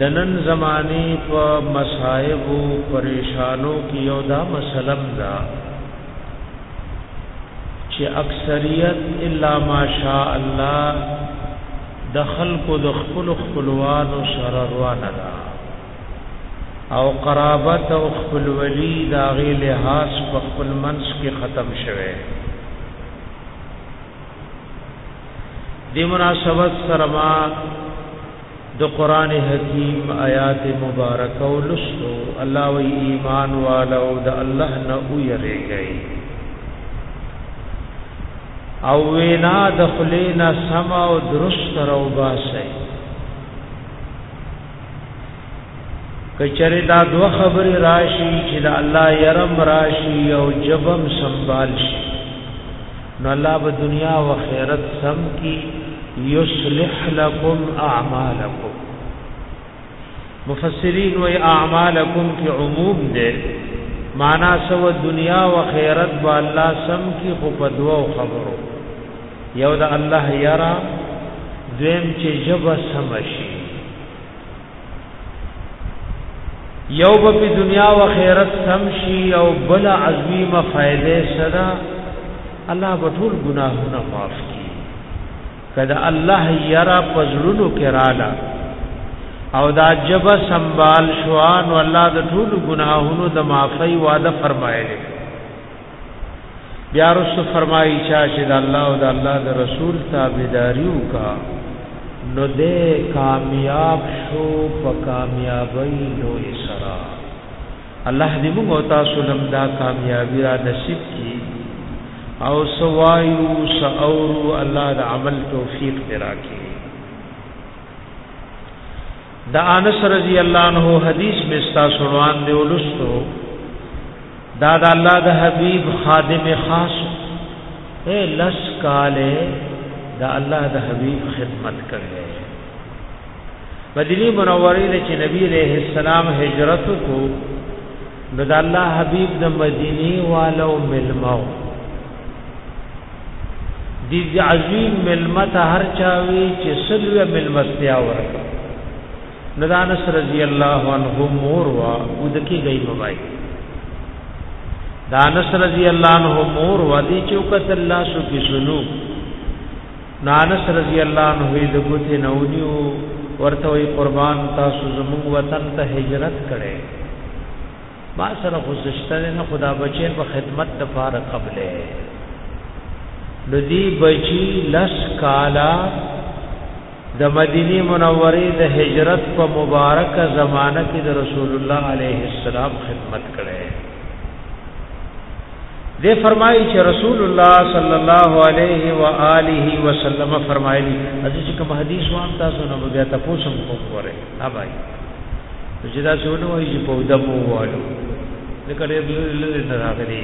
دنن زمانی په مصائب او پریشانو کې یو دا مسلم دا چې اکثریت الا ماشاء الله د خلکو د خپل خپلوانو سره روان ده او قرابت او خپل ولی دا غي لحاظ په خپل منس کې ختم شوه دی مناسبت سره ما د قران حکیم آیات مبارک او لسو الله و ایمان والو د الله نه او یریږي او وینا د خلینا سما او درست راو باسي کچره دا دوه خبرې راشي چې د الله يرم راشي او جبم سنبال شي نو الله په دنیا او آخرت سم کی یصلح لكم اعمالکم مفسرین وی اعمالکم کی عموم ده معنا سو دنیا او آخرت با الله سم کی خو په دوه خبرو یو د الله یرا دویم چې ژبه سم شي یو به په دنیا او آخرت سم شي او بل عظیمه فائدې سره الله به ټول ګناهونه معاف کړي کله الله یرا پزړونو کې رااله او دا جبه سنبال شوان والله د ټول ګناهونو د معافی وعده فرمایلی بیا رسو فرمایي چا چې د الله او د الله د رسول تابعداري وکا نو دې کامیاب شو په کامیابی لوی سرا الله دې موږ او تاسو لم دا کامیابی را نصیب کی او سوایو ساورو الله د عمل توفیق دراکې د انس رضی الله عنه حدیث مستا سنوان دی ولستو دا د الله د حبیب خادم خاص اے لس کاله د الله د حبیب خدمت کړي مدینه منوره له چې نبی علیہ السلام هجرت کو نو د الله حبیب د مدینه والو ملمو دی دی عظیم ملمت هر چاوی چې سلوه ملمستیا ورک ندانس رضی الله عنه مور وا ودکی گئی مبای دانس رضی الله عنه مور وا دی چوکت الله سو کی سنو نانس رضی الله عنه د ګوتې نونیو ورته وی قربان تاسو زموږ وطن ته هجرت کړي ما سره خو سشته نه خدا بچي په خدمت د پاره قبلې نو دی بچي لس کالا د مدینه منوره د هجرت په مبارکه زمانہ کې د رسول الله علیه السلام خدمت کړي دے فرمائی چې رسول الله صلی الله علیه و آله وسلم فرمایلی چې کوم حدیث وام تاسو نو بیا تاسو هم وګورئ ابای چې دا څونه وایي چې په دمو وایو د کړې لري نه راغلي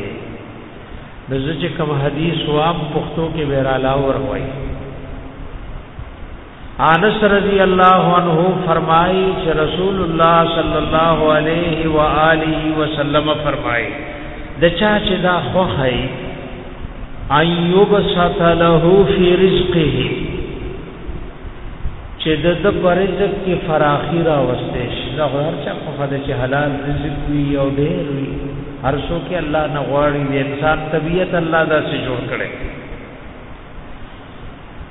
د چې کوم حدیث وام پښتو کې ویرالا ور وایي انس رضی الله عنه فرمایي چې رسول الله صلی الله علیه و آله وسلم فرمایي د چا چې دا خوخی ایوب ساتلهو فی رزقه چې د د پرزق کې فراخي راوستې شي دا هر چا په خده چې حلال رزق وي او ډېر وي هر څو کې الله نه غواړي د انسان طبيعت الله دا سي جوړ کړي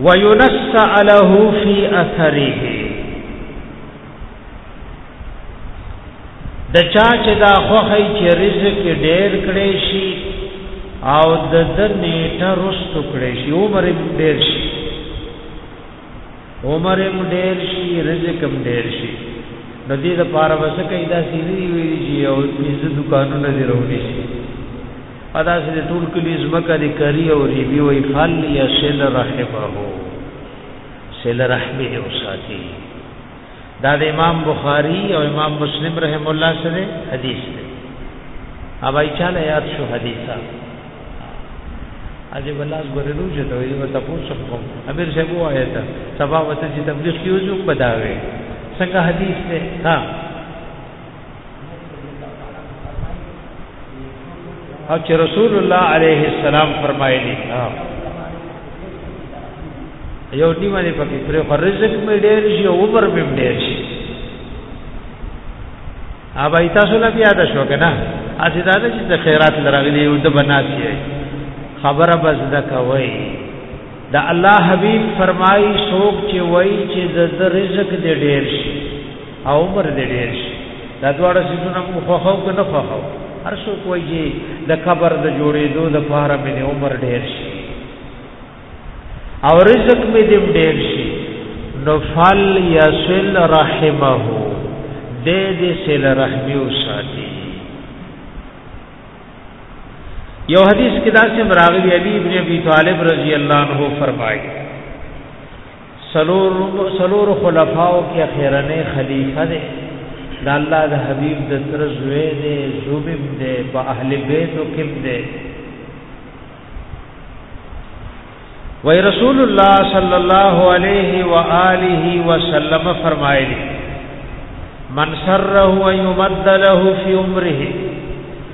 وينسع له في اثره د چا چې دا خوخی چې رزق ډیر کړي شي او د د نیټه رست کړي شي عمر ډیر شي عمر ډیر شي رزق هم ډیر شي د دې لپاره وسکه دا سیری ویل شي او دې دکانونه دی راوړي شي ادا سې ټول کلی زمکه دې کری او ری بي وي خالی یا سل رحمه سل رحمه او ساتي دا د امام بخاری او امام مسلم رحم الله سره حدیث دی اوای چاله یاد شو حدیثا اجه بلاس ګورلو چې دا یو تاسو کوم امیر صاحب وایي ته سبا وته چې تبلیغ کیږي بداوي څنګه حدیث دی ها او چې رسول الله عليه السلام فرمایلی یو نیمه نه پکې پر رزق مې ډېر شي او عمر مې ډېر شي اوبه تاسو لا بیا د شو کنه اته دا چې د خیرات لرغلی او د بناسي خبره بس د کوي دا الله حبيب فرمایي څوک چې وای چې د رزق دې ډېر شي او عمر دې ډیر شي دا دواړه سيزونه موږ خوښو که نه خوښو هر څوک وایي چې د قبر د جوړېدو لپاره مې عمر ډیر شي او رزق مې دې ډیر شي نفل یصل رحمه دې دې سل رحمي وساتي یو حدیث کې دا چې مراغلی علی ابن ابي طالب رضی الله عنه فرمایي سلور سلور خلفاو کې اخیرنه خلیفہ دی د الله د حبیب د تر زوی دی زوبم دی په اهل بیت کې دی وی رسول الله صلی الله علیه و آله وسلم فرمایلی من سره ان يمد له في عمره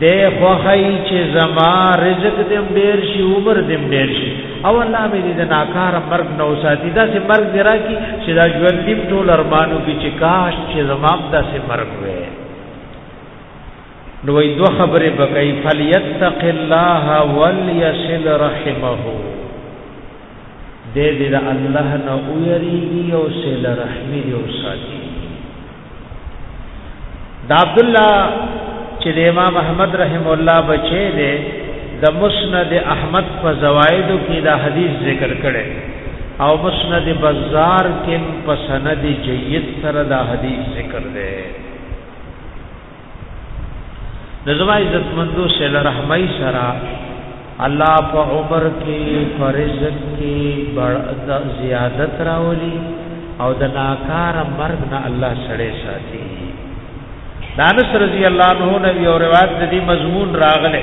دې خوخی چې زما رزق دې ډیر شي عمر دې ډیر شي او الله مې دې ناکار مرګ نو ساتي دا چې مرګ درا کی چې دا ژوند دې ټول ارمانو کې چې کاش چې زما دا سي مرګ وې نو دو خبرې بکای فلیتق الله ولیصل رحمه دې دې الله نه ویریږي او سل رحمي او ساتي دا عبد الله چې د امام احمد رحم الله بچی دی د مسند احمد په زوائد کې دا حدیث ذکر کړي او مسند بازار کې په سند جید سره دا حدیث ذکر دی نظم عزت مندو سیل رحمی سرا الله په عمر کې په رزق کې بڑا زیادت راولي او د ناکار مرګ نه الله سره ساتي دانس رضی الله عنه نبی او روایت د دې مضمون راغله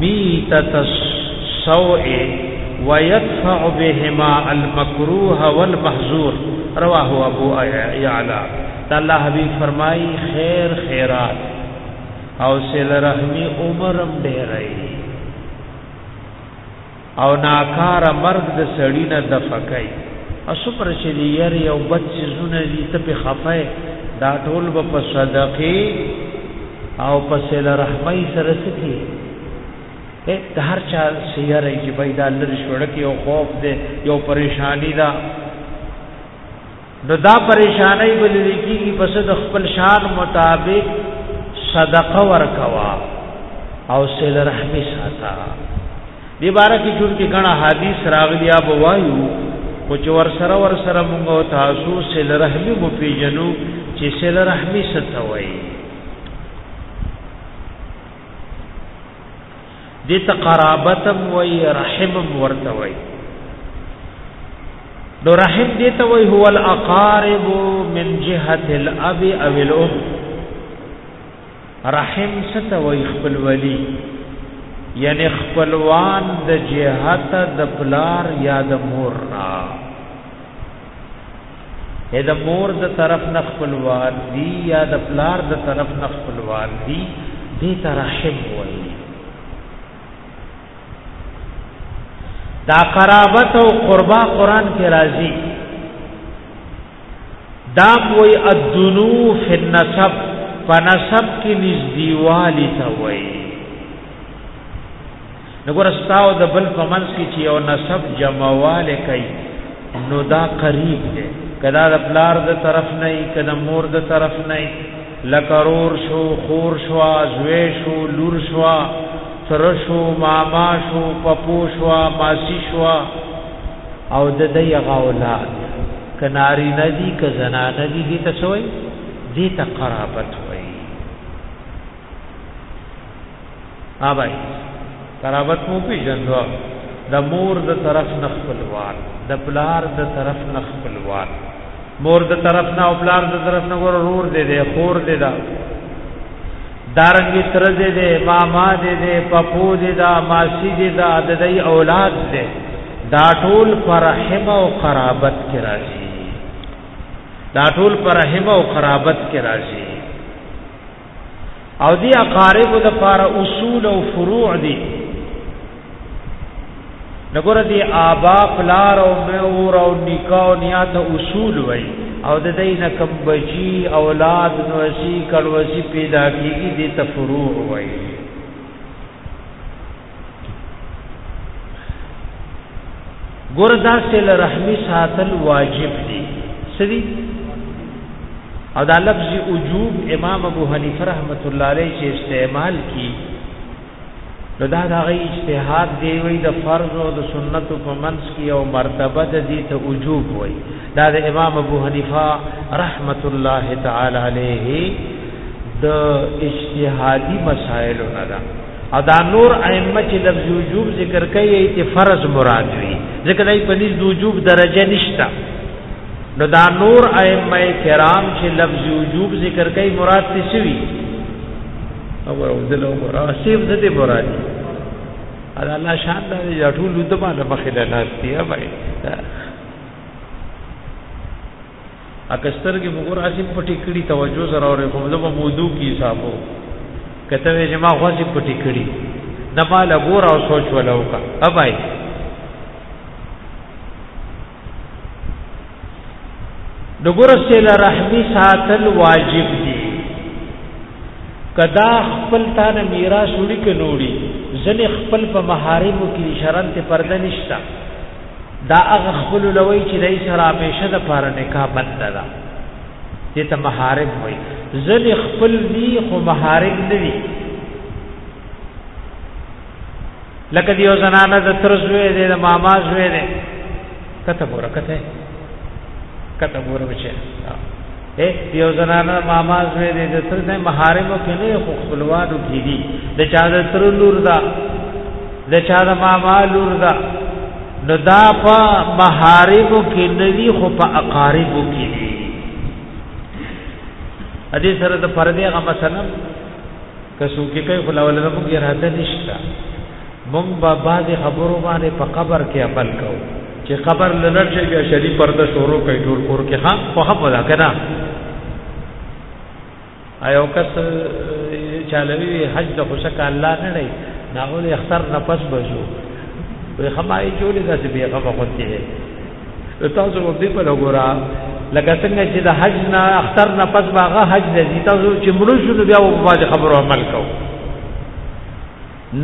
ميتة السوء ويدفع بهما المكروه والمحظور رواه ابو يعلا الله حبیب فرمای خير خيرات او سل رحمي عمرم ډیرای او ناکار مرګ د سړی نه دفقای اسو پر چې دی ير یو بد سيزونه دي ته په خفای دا ټول په صدقه او په سل رحمای سره سکی د هر چا سیاره چې پیدا لري شوړکی او خوف دی یو پریشانی ده نو دا پریشانای بل لیکيږي پس د خپل شان مطابق صدقه ورکوا او سل رحمی ساته دی بارا کی جون کې غنا حدیث راغلی اب وایو خو چې ور سره ور سره موږ تاسو سل رحمی مو پیجنو چې سل رحمی ستوي دې ته قرابت هم وای رحم هم ورته وای نو رحم دې ته وای هو الاقارب من جهه الاب او الام رحم ست وای خپل ولی یعنی خپلوان د جهته د پلار یا د مور نه اې د مور د طرف نه خپلوان دي یا د پلار د طرف نه خپلوان دي دې ته رحم وایي دا قرابت او قربا قران کې راځي دا وی ادنو فی النسب فنسب کې نږدې والی ته وایي نګور استاو د بل په منځ کې چې یو نسب جمعواله کوي نو دا قریب دی کدا د پلار د طرف نه کدا مور د طرف نه لکرور شو خور شو زوی شو لور شو تر شو ماما شو پپو شو ماسی شو او د دې غاولاد کناری ندی ک زنا ندی دې تسوي دې ته قرابت وي آبای قرابت مو پیژندو د مور د طرف نه خپلوان د پلار د طرف نه خپلوان مور د طرف نه او پلار د طرف نه ورور دې دې خور دې دا دارنګي تر دې دې ماما دې دې پپو دې دا ماسی دې دا د دې اولاد دې دا ټول پر رحم او قرابت کې راځي دا ټول پر رحم او قرابت کې راځي او دی اقارب د پار اصول او فروع دي نګور دی آبا پلار او مور او نکاح نیات اصول وای او د دې نه کم بچی اولاد نو شي کړوسی پیدا کیږي د تفروع وای ګور دا سل رحمی ساتل واجب دی سری او دا لفظ وجوب امام ابو حنیفه رحمت الله علیه چې استعمال کی نو دا د هغه اجتهاد دی وی د فرض او د سنت په منځ کې او مرتبه د دې ته وجوب وی دا د امام ابو حنیفه رحمت الله تعالی علیه د اجتهادي مسائل نه ده او دا نور ائمه چې لفظ وجوب ذکر کوي ته فرض مراد وي ځکه دای په نس د وجوب درجه نشتا نو دا نور ائمه کرام چې لفظ وجوب ذکر کوي مراد څه شي او ورودل او راسیب دې مراد دي الله شان دا ټول د باندې مخې له ناس دی بھائی اکه سترګې مو ګور اسی پټې کړي توجه سره اورې خو له مودو کې حسابو کته وې جما غوځي پټې کړي نه مال ګور او سوچ ولو کا ابای دګور سیل رحمی ساتل واجب دي کدا خپل تان میراث وړي کنوړي ځنې خپل په محارم کې شرنت پرده نشتا دا هغه خپل لوی چې دای سره همیشه د پاره نکاح بند ده دې ته محارم وای ځنې خپل دی خو محارم نه دي لکه دیو زنانه د تر زوی دی د ماما زوی دی کته برکته کته بور بچه اے یو زنانه ماما زوی دې د تر دې محارمو کې نه خو خپلوانو کې دي د چا د تر لور دا د چا د ماما لور دا نو دا په محارمو کې نه دي خو په اقاربو کې دي ا دې سره د پردې غ مثلا کسو کې کوي خلاول نه مونږه راته نشته مونږ به بعضې خبرو باندې په قبر کې عمل کو چې قبر لنر شي بیا شریف پرده شروع کوي ټول کور کې ها خو هم ولا کنه ایو کس چالوي حج د خوشک الله نه نه ناول اختر نه پس بشو وي خمای جوړې داسې به غو غوتی دی تاسو په دې په لګورا لکه څنګه چې د حج نه اختر نه پس باغه حج دې تاسو چې مړو شو بیا په باندې خبرو عمل کوو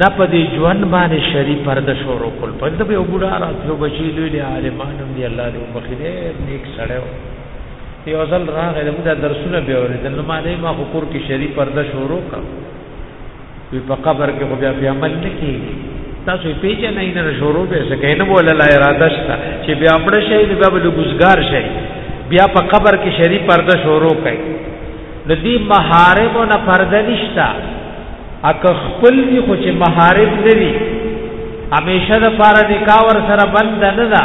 نه په دې ژوند باندې شری پرده شروع کول په دې یو بوډا راتلو بچی لوی لوی عالمانو دی الله دې وبخښي دې نیک سړیو یو ځل راغی موږ د درسونه به اورېدل نو ما نه ما کور کې شری پرده شروع کړ وی په قبر کې خو بیا بیا عمل نه کیږي تاسو یې پیژنې نه شروع به څه کینه بوله لا اراده شته چې بیا مړ شي بیا به ګزګار شي بیا په قبر کې شری پرده شروع کړي د دې محارم نه پرده نشتا اک خپل دی خو چې محارم نه وي همیشه د پاره نکاح ور سره بند نه ده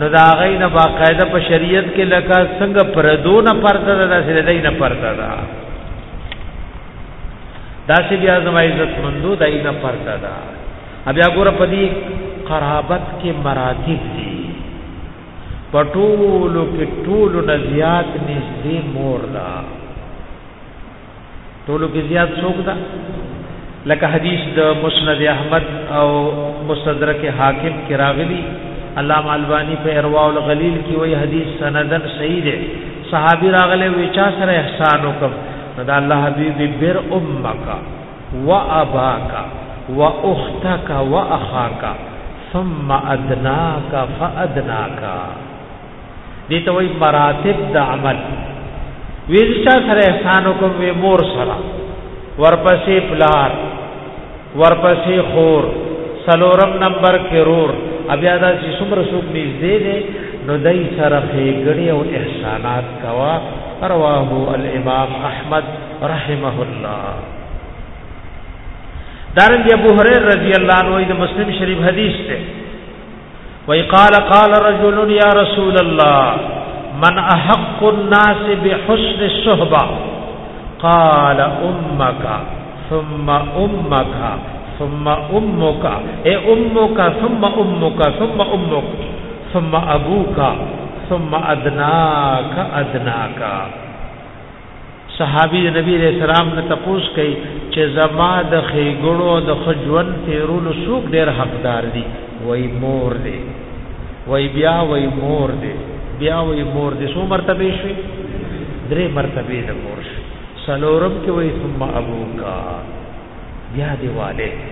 نو دا غي نه باقاعده په شریعت کې لکه څنګه پردو نه پرده ده داسې دای نه پرده ده داسې بیا زما عزت مندو دای نه پرده ده بیا ګوره په دې قرابت کې مراتب دي پټولو کې ټولو نزيات نږدې مور ده ټولو کې زیات څوک ده لکه حدیث د مسند احمد او مستدرک حاکم کې راغلی علامه البانی په ارواء الغلیل کې وایي حدیث سندن صحیح دی صحابي راغله وچا سره احسان وکم دا الله حبیب بر امک و اباک و اختک و اخاک ثم ادناک فادناک دي ته وایي مراتب د عمل ویل چا سره احسان وکم وی مور سره ورپسې پلار ورپسې خور سلورم نمبر کې رور بیا دا چې څومره څوک نږدې دی نو دای سره ښېګړې او احسانات کوا رواه الامام احمد رحمه الله دارنګ ابو هريره رضی الله عنه د مسلم شریف حدیث ته وی قال قال رجل يا رسول الله من احق الناس بحسن الصحبه قال امك ثم امك ثم امك اے امك ثم امك ثم امك ثم ابوك ثم ادناك ادناك صحابي د نبی علیہ السلام نه تپوس کوي چې زما د خېګړو د خجون تیرولو څوک ډېر حقدار دي وای مور دې وای بیا وای مور دې بیا وای مور دې څو مرتبه شي درې مرتبه د مور شي سلورم کې وای ثم ابوکا بیا دی والد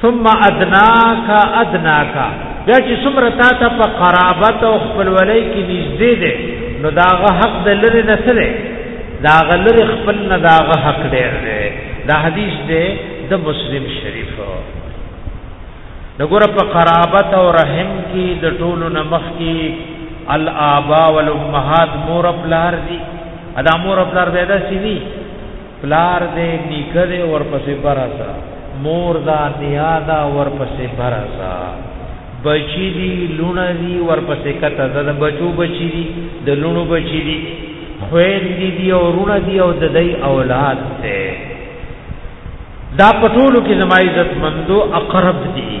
ثم ادناک ادناک بیا چې څومره تا ته په قرابت او خپلولۍ کې نږدې دی نو داغه حق د لری نه سره داغه لری خپل نه داغه حق ډیر دی دا حدیث دی د مسلم شریف نګور په قرابت او رحم کې د ټولو نمخ کې الابا والامهات مور پلار دي ادا مور پلار پیدا سي دي پلار دې نیکه دې ورپسې برسا مور دا نیا دا ورپسې برسا بچی دی لونه دی ورپسې کته دا د بچو بچی دی د لونو بچی دی خوین دی دی او رونه دی او د دای اولاد دی دا پټولو کې زما عزت مندو اقرب دی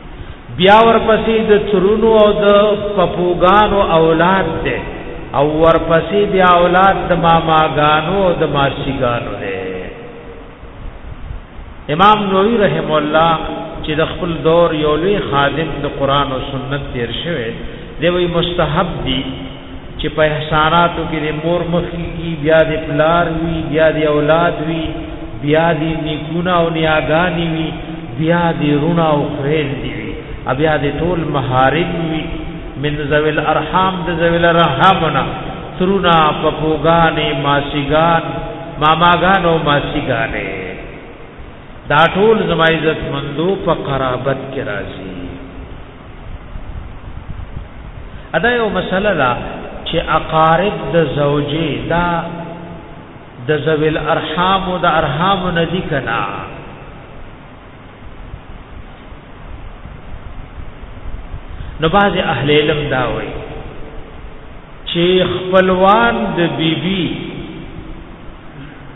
بیا ورپسې د ترونو او د پپوګانو اولاد دی او ورپسې بیا اولاد د ماماګانو او د ماشیګانو دی امام نووي رحم الله چې د خپل دور یو لوی خادم د قران او سنت تیر شوی دی وی مستحب دی چې په احساناتو کې د مور مخکې کی بیا د پلار وی بیا د اولاد وی بیا د نیکونه او نیاګانی وی بیا د رونا او خیل دی وی بیا د ټول محارم وی من ذوی الارحام د ذوی الرحمنا ترونا پپوګانې ماسیګان ماماګان او ماسیګانې دا ټول زما عزت مندو په قرابت کې راځي ادا یو مسله ده چې اقارب د زوجي دا د زویل ارحام او د ارحام ندی کنا نو باز اهل علم دا وای چې خپلوان د بیبي بی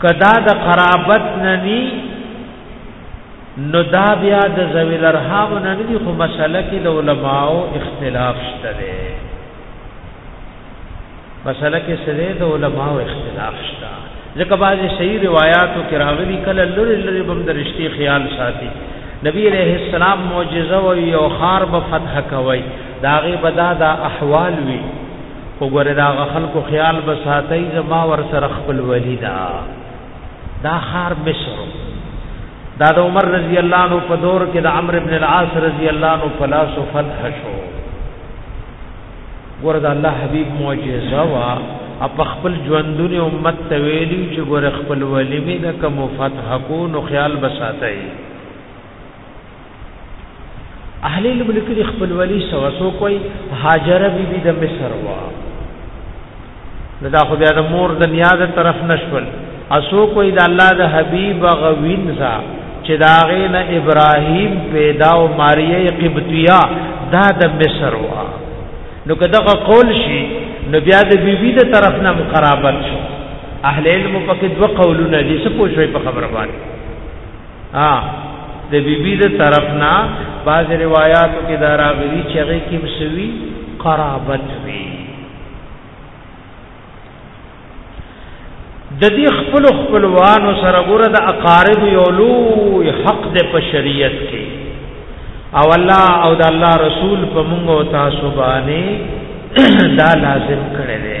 کدا د قرابت ننی نو دا بیا د ذوی الارحام نه دی خو مسله کې د علماو اختلاف شته دی مسله کې سره د علماو اختلاف شته ځکه بعضی صحیح روایتو کې راغلي کله لری لری بم د رښتې خیال ساتي نبی علیہ السلام معجزه او یو خار به فتح کوي داغه بدا دا احوال وی وګوره دا خلکو خیال به ساتي زما ور سره خپل ولیدا دا خار مصر دا د عمر رضی الله عنه په دور کې د عمرو ابن العاص رضی الله عنه په لاس فتح شو ورته الله حبیب معجزه وا اپ خپل ژوندون امت ته ویلی چې ګور خپل ولی می د کوم فتح کو نو خیال بساتای اهل علم لیکلي خپلولي سوا سو کوي هاجره بي بي د مصر وا نو دا خو بیا د مور د نیا د طرف نشول اسو کوي د الله د حبيب غوینزا چې دا غین ابراهيم پیدا او ماریه قبطیه دا د مصر وا نو کداغه قول شي نو بیا د بي بي د طرف نه قرابت شو اهل علم پکې دوه قولونه دي څه پوښوي په خبره باندې ها د بیبي د طرف نه بعض روایتو کې دا راغلي چې هغه کې مسوي قرابت وي د دې خپل خپلوانو سره ګوره د اقارب یو لوی حق د په شریعت کې او الله او د الله رسول په موږ او تاسو باندې دا لازم کړی دی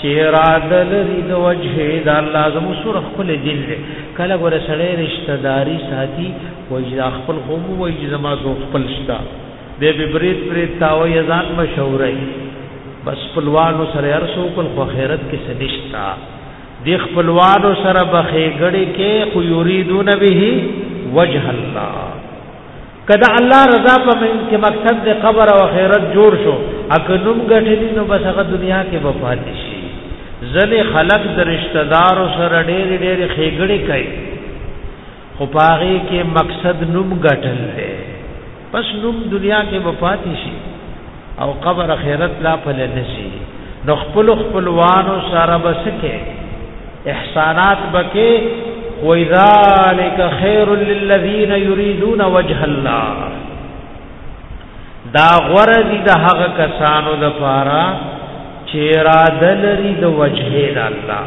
چې اراده لري د وجه د الله زمو سره خپل دین دی کله ګوره سړی رشتہ داری ساتي وجه خپل قوم وجه زما سو خپل شتا به به برید پرې تاو یزان مشورای بس خپلوانو سره هر څو کول خو خیرت کې سنشتا د خپلوانو سره بخې ګړې کې خو یریدون به وجه الله کدا الله رضا په من کې مقصد د قبر او آخرت جوړ شو اګه نوم غټلی نو بس هغه دنیا کې به پاتې شي ځنې خلق د رشتہ دار سره ډېر ډېر خېګړې کوي خو پاره کې مقصد نوم غټل دی پس نوم دنیا کې به پاتې شي او قبر اخرت لا په لنسی نو خپل خپلوانو سره بسکه احسانات بکې وذالک خیر للذین یریدون وجه الله دا غره دي د هغه کسانو لپاره چې را دلري د وجه د الله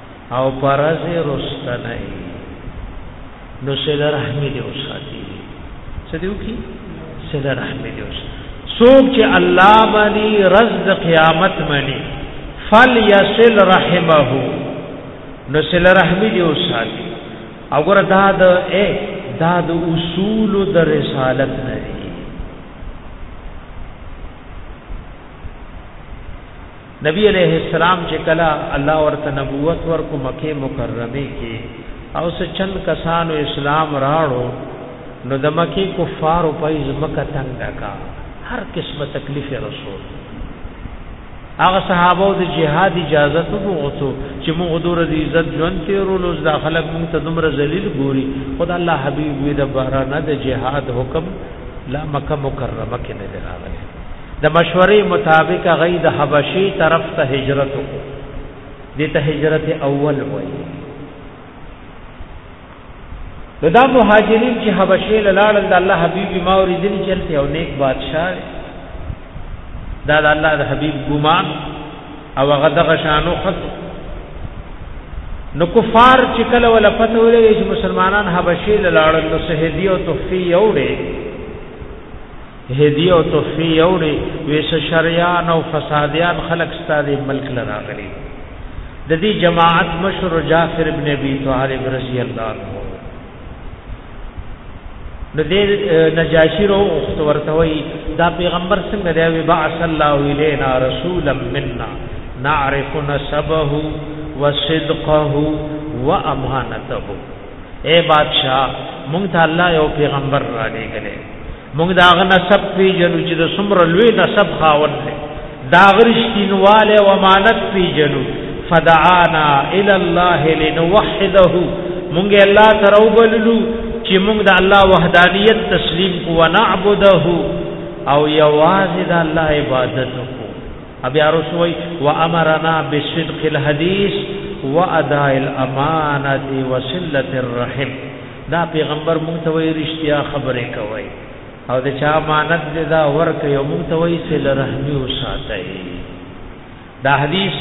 او پرز رستنی نو سره رحمی دی وساتی سدیو کی سره رحمی دی وساتی سوک چې الله باندې رز د قیامت منی فل یصل رحمه نو سره رحمی دی وساتی او ګور دا د اے دا د اصول د رسالت نه نبی علیہ السلام چې کله الله ورته نبوت ورکو مکه مکرمه کې او څه چند کسانو اسلام راړو نو د مکه کفار په ځمکه تنګ کا هر قسمه تکلیف رسول هغه صحابه د جهاد اجازه ته وغوښتو چې موږ دور د عزت ژوند تیرولو ځا خلک موږ ته دومره ذلیل ګوري خدای الله حبیب وی د بارانه د جهاد حکم لا مکه مکرمه کې نه دی راغلی د مشورې مطابق غي د حبشي طرف ته هجرت وکړ د ته هجرت اول وای دا مهاجرین چې حبشي لاله د الله حبيب ما اوریدل چلته او نیک بادشاہ دا د الله د حبيب ګمان او هغه دغه شانو خط نو کفار چې کله ولا پته ولې چې مسلمانان حبشي لاله نو سهدی او تخفی یوړي هدیه او تحفه یوړي ویس شریان او فسادیان خلق ستاسو ملک لراغلي د دې جماعت مشر جعفر ابن ابي طالب رضی الله عنه د دې نجاشی رو اخت ورته وي دا پیغمبر څنګه دی وی بعث الله الینا رسولا منا نعرف نسبه وصدقه وامانته اے بادشاہ مونږ ته الله یو پیغمبر را لېږلې مونږ دا غ نسب پیژنو چې د څومره لوی نسب خاوند دی دا غرشتینواله او امانت پیژنو فدعانا الى الله لنوحده مونږ الله سره وبللو چې مونږ د الله وحدانیت تسلیم کو ونعبده او یوازې د الله عبادت کو ابیا رسوی وامرنا بصدق الحديث واداء الامانه وصله الرحم دا پیغمبر مونږ ته وی رښتیا خبرې کوي او د چا امانت دې دا ورکه یو مونږ ته وی سل رحمی وساتای دا حدیث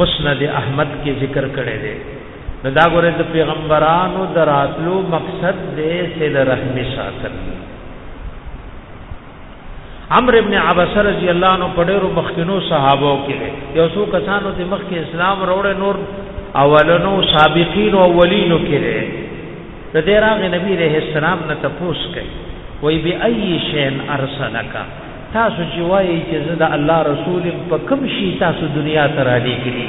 مسند احمد کې ذکر کړی دی نو دا ګوره د پیغمبرانو دراتلو مقصد دې سل رحمی ساتل عمرو ابن عباس رضی الله عنه په ډیرو مخکینو صحابه کې یو څو کسانو د مخکې اسلام وروړ نور اولنو سابقین او اولینو کې دی د دې راغ نبی رحم السلام نه تپوس کوي وای بی ای شین ارسلک تاسو چې وایي چې زه د الله رسول په کوم شي تاسو دنیا ته را لېږلی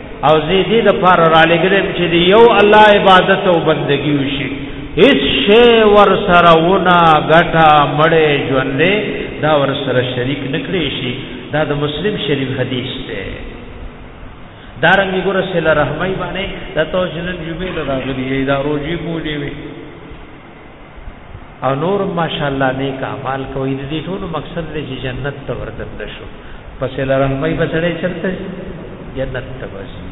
او زیدی د پار را لګرم چې دی یو الله عبادت او بندگی وشي هیڅ شی ور سره ونا غټا مړې ژوندې دا ور سره شریک نکړي شي دا د مسلم شریف حدیث دی دارنګ ګور سره رحمای باندې د توجنن جمعې لراغلی دا روزي مولې وي او نور ماشاءالله نیک اعمال کوي د دې ټول مقصد دی چې جنت ته وردن نشو پس له رحمای بسړې چرته جنت ته وځي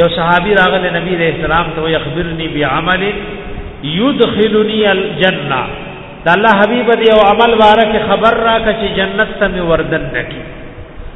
یو صحابي راغله نبی رحم السلام ته یخبرني بعمل يدخلني الجنه دا الله حبيب دې او عمل واره کې خبر را کچې جنت ته وردن نکي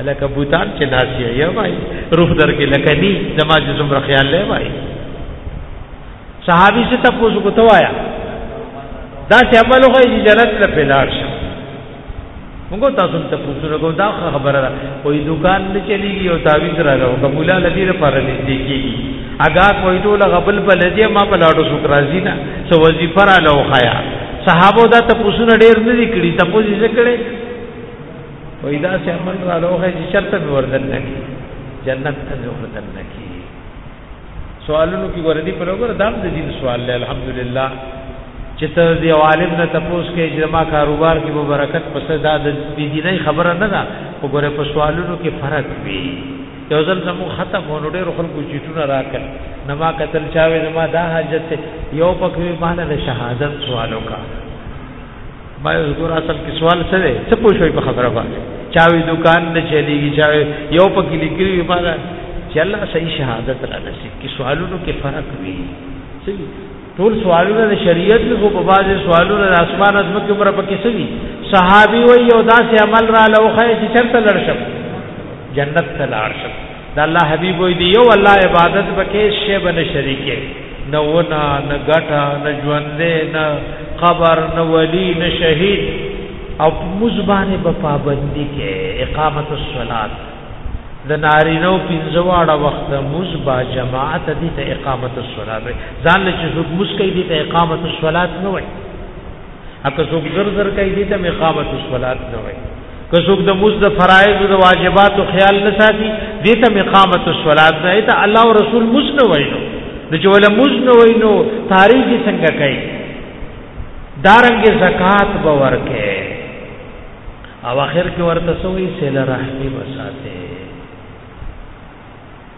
الکه بوتان چې ناسی یا وای روح درګه لکه نی زما چې څومره خیال لای وای صحابي څه تاسو کو توایا دا چې عمل خو یې جنت له پلار شه موږ تاسو ته پوښتنه کوو دا خبره ده کوئی دکان نه چلیږي او تعویذ را لو قبولا لدی لپاره نه دیږي اګه کوئی ټول غبل په لدی ما په لاړو شکرازی نه سو وظیفه را لو خیا صحابو دا ته پوښتنه ډیر نه دي کړی تاسو یې کړی وای دا سه عمل را لوغه چې چرته به وردن نه کی جنت ته به وردن نه کی سوالونو کې وردی په لوګر دام د دین سوال له الحمدلله چې ته دی عالم نه تپوس کې چې ما کاروبار کې به برکت پس دا د دیني خبره نه ده وګوره په سوالونو کې فرق وي یو ځل زمو ختم ونه ډېر خلکو چیټونه راکړ نه ما قتل چاوي نه ما دا حاجت یو پکې مال له شهادت سوالو کا ما یو ګور اصل کې سوال څه دی څه پوښوي په خبره باندې چاوي دکان نه چلیږي چاوي یو پکې لیکلي وي پاره چې الله صحیح شهادت را نصیب کې سوالونو کې فرق وي ټول سوالونه د شریعت له په بازي سوالونه د اسمان از مکه عمر پکې سوي صحابي وي او داسې عمل را لوخه چې چرته لړشم جنت ته لړشم د الله حبيب وي دی یو الله عبادت بکې شی بن شریکه نه ونا نه غټا نه ژوندې نه قبر نه ولی نه شهید او مزبانه په پابندي کې اقامت الصلات د نارینو پنځواړه وخت مز با جماعت دي ته اقامت الصلات ځان له چې حکم مسکې دي ته اقامت الصلات نه وایي اکه څوک زر زر کوي دې ته مقامت الصلات نه وایي که څوک د موز د فرایض او د واجباتو خیال نه ساتي دې ته مقامت الصلات نه ته الله او رسول موز نه وایي نو د چې ولا موز نه وایي نو تاریخ څنګه کوي دارنګ زکات به ورکه او اخر کې ورته سوې سیل رحمی وساته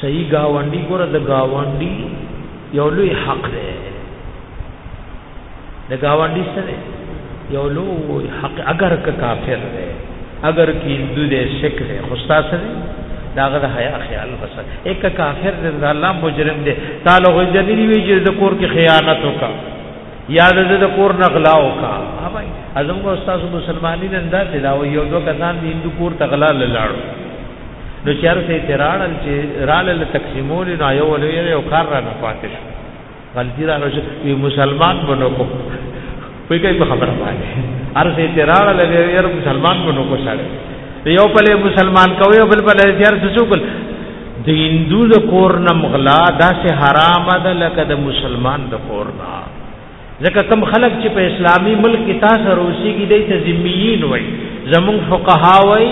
صحیح گاونډي ګوره د گاونډي یو لوی حق دی د گاونډي سره یو لوی حق اگر که کافر دی اگر که هندو دی سکھ دی خو تاسو دی داغه د حیا خیال وسه یک کافر دی الله مجرم دی تعالی غوځنی وی چې د کور کې خیانت وکړه یا د د کور نغلا وکا هاوای اعظم کو استاد مسلمانانی نن دا چې دا یو دو کسان د هندو کور تغلا لاړو نو چیر ته تیران چې رال له تقسیمول نو یو ولې یو کار را نه پاتې شو غلطی را نشو وی مسلمان بنو کو په کوي په خبره باندې هر څه تیران له یو مسلمان بنو کو سره یو په مسلمان کوي بل په لاره تیر څه وکړ د هندو د کور نه مغلا داسې حرام ده لکه د مسلمان د کور نه ځکه کم خلک چې په اسلامی ملک کې تاسو روسی کې دی ته ذمیین وای زمون فقها وای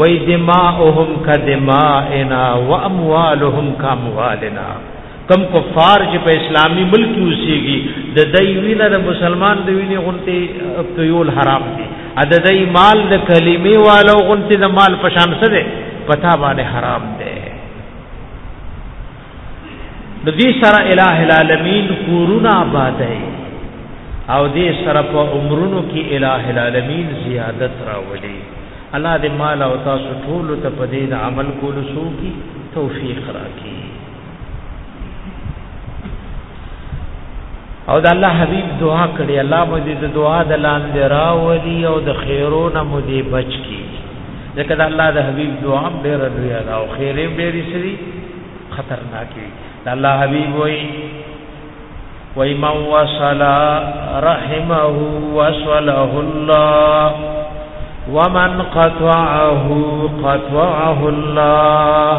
وای دماءهم کدمائنا واموالهم کاموالنا کم کفار چې په اسلامی ملک کې اوسېږي د دای وینه د مسلمان د وینې غونته پیول حرام دي ا د دای مال د کلمې والو غونته د مال په شان څه ده پتا باندې حرام ده د دې سره الٰه العالمین کورونه آبادای او دې سره په عمرونو کې الٰه العالمین زیادت راولي الله دې مال او تاسو ټول ته په دې عمل کولو سو کی توفیق راکړي او د الله حبيب دعا کړي الله مو دې د دعا د لاندې راولي او د خیرونو مو دې بچ کی ځکه د الله د حبيب دعا هم ډېر لوی ده او خیرې ډېر سری خطرناک وي د الله حبيب وایي وای من وصل رحمه وصله الله ومن قطعه قطعه الله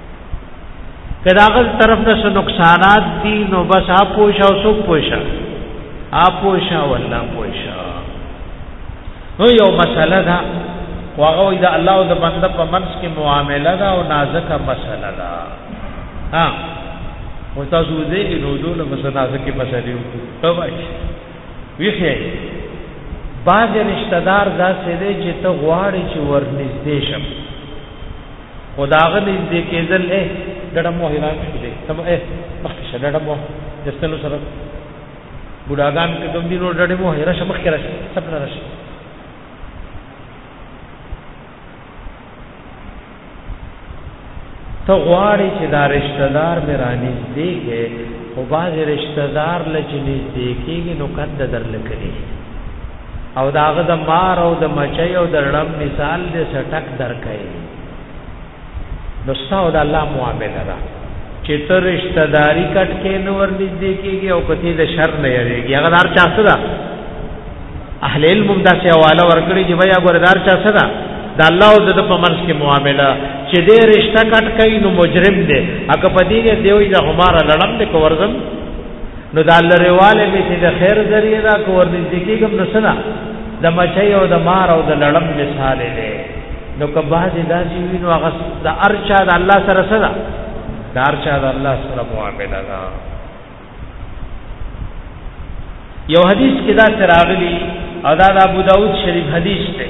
کداغل طرف نه څه نقصانات دي نو بس اپ پوښا او سو پوښا اپ پوښا ولا پوښا نو یو مسله ده واغه وي دا الله او د بنده په منځ کې معامله ده او نازکه مسله ده ها او تاسو دې کې نو دونه مسله نازکه مسله یو ته وایي ویخه باز رشتہ دار دا سې دې چې ته غواړې چې ورنږدې شم خو د هغه نږدې کېدل یې ډډه مو حیران شو دی سم یې مخکې شه ډډه مو د ستنو سره بوډاګان که کوم دي نو ډډې مو حیره شه مخکې راشه سپ نه راشه ته غواړې چې دا رشتہ دار مې رانږدې کې خو بعضې رشتہ دار له چې نږدې کېږي نو کند درله کوي او داغه د مار او د مچي او د رم مثال دې سټک درکې نو ستاو د الله معامله ده چې تر رشتہ داری کټ کې نو ورنږدې کېږي او کته د شر نه یریږي هغه دار چا څه ده اهل علم دا څه حواله ورکړي چې بیا ګوردار چا څه ده د الله او د په منځ کې معامله چې دې رشتہ کټ کوي نو مجرم دی هغه پدې کې دیوې د هماره لړم دې کو ورزم نو دا لريواله به چې د خیر ذریعہ دا کو ورنږدې کېږم نو سنا د مچي او د مار او د لړم مثال دی نو که بعض داسې وي نو هغه د ارچا د الله سره سره د ارچا د الله سره معامله ده یو حدیث کې دا تراغلی او دا د ابو داود شریف حدیث دی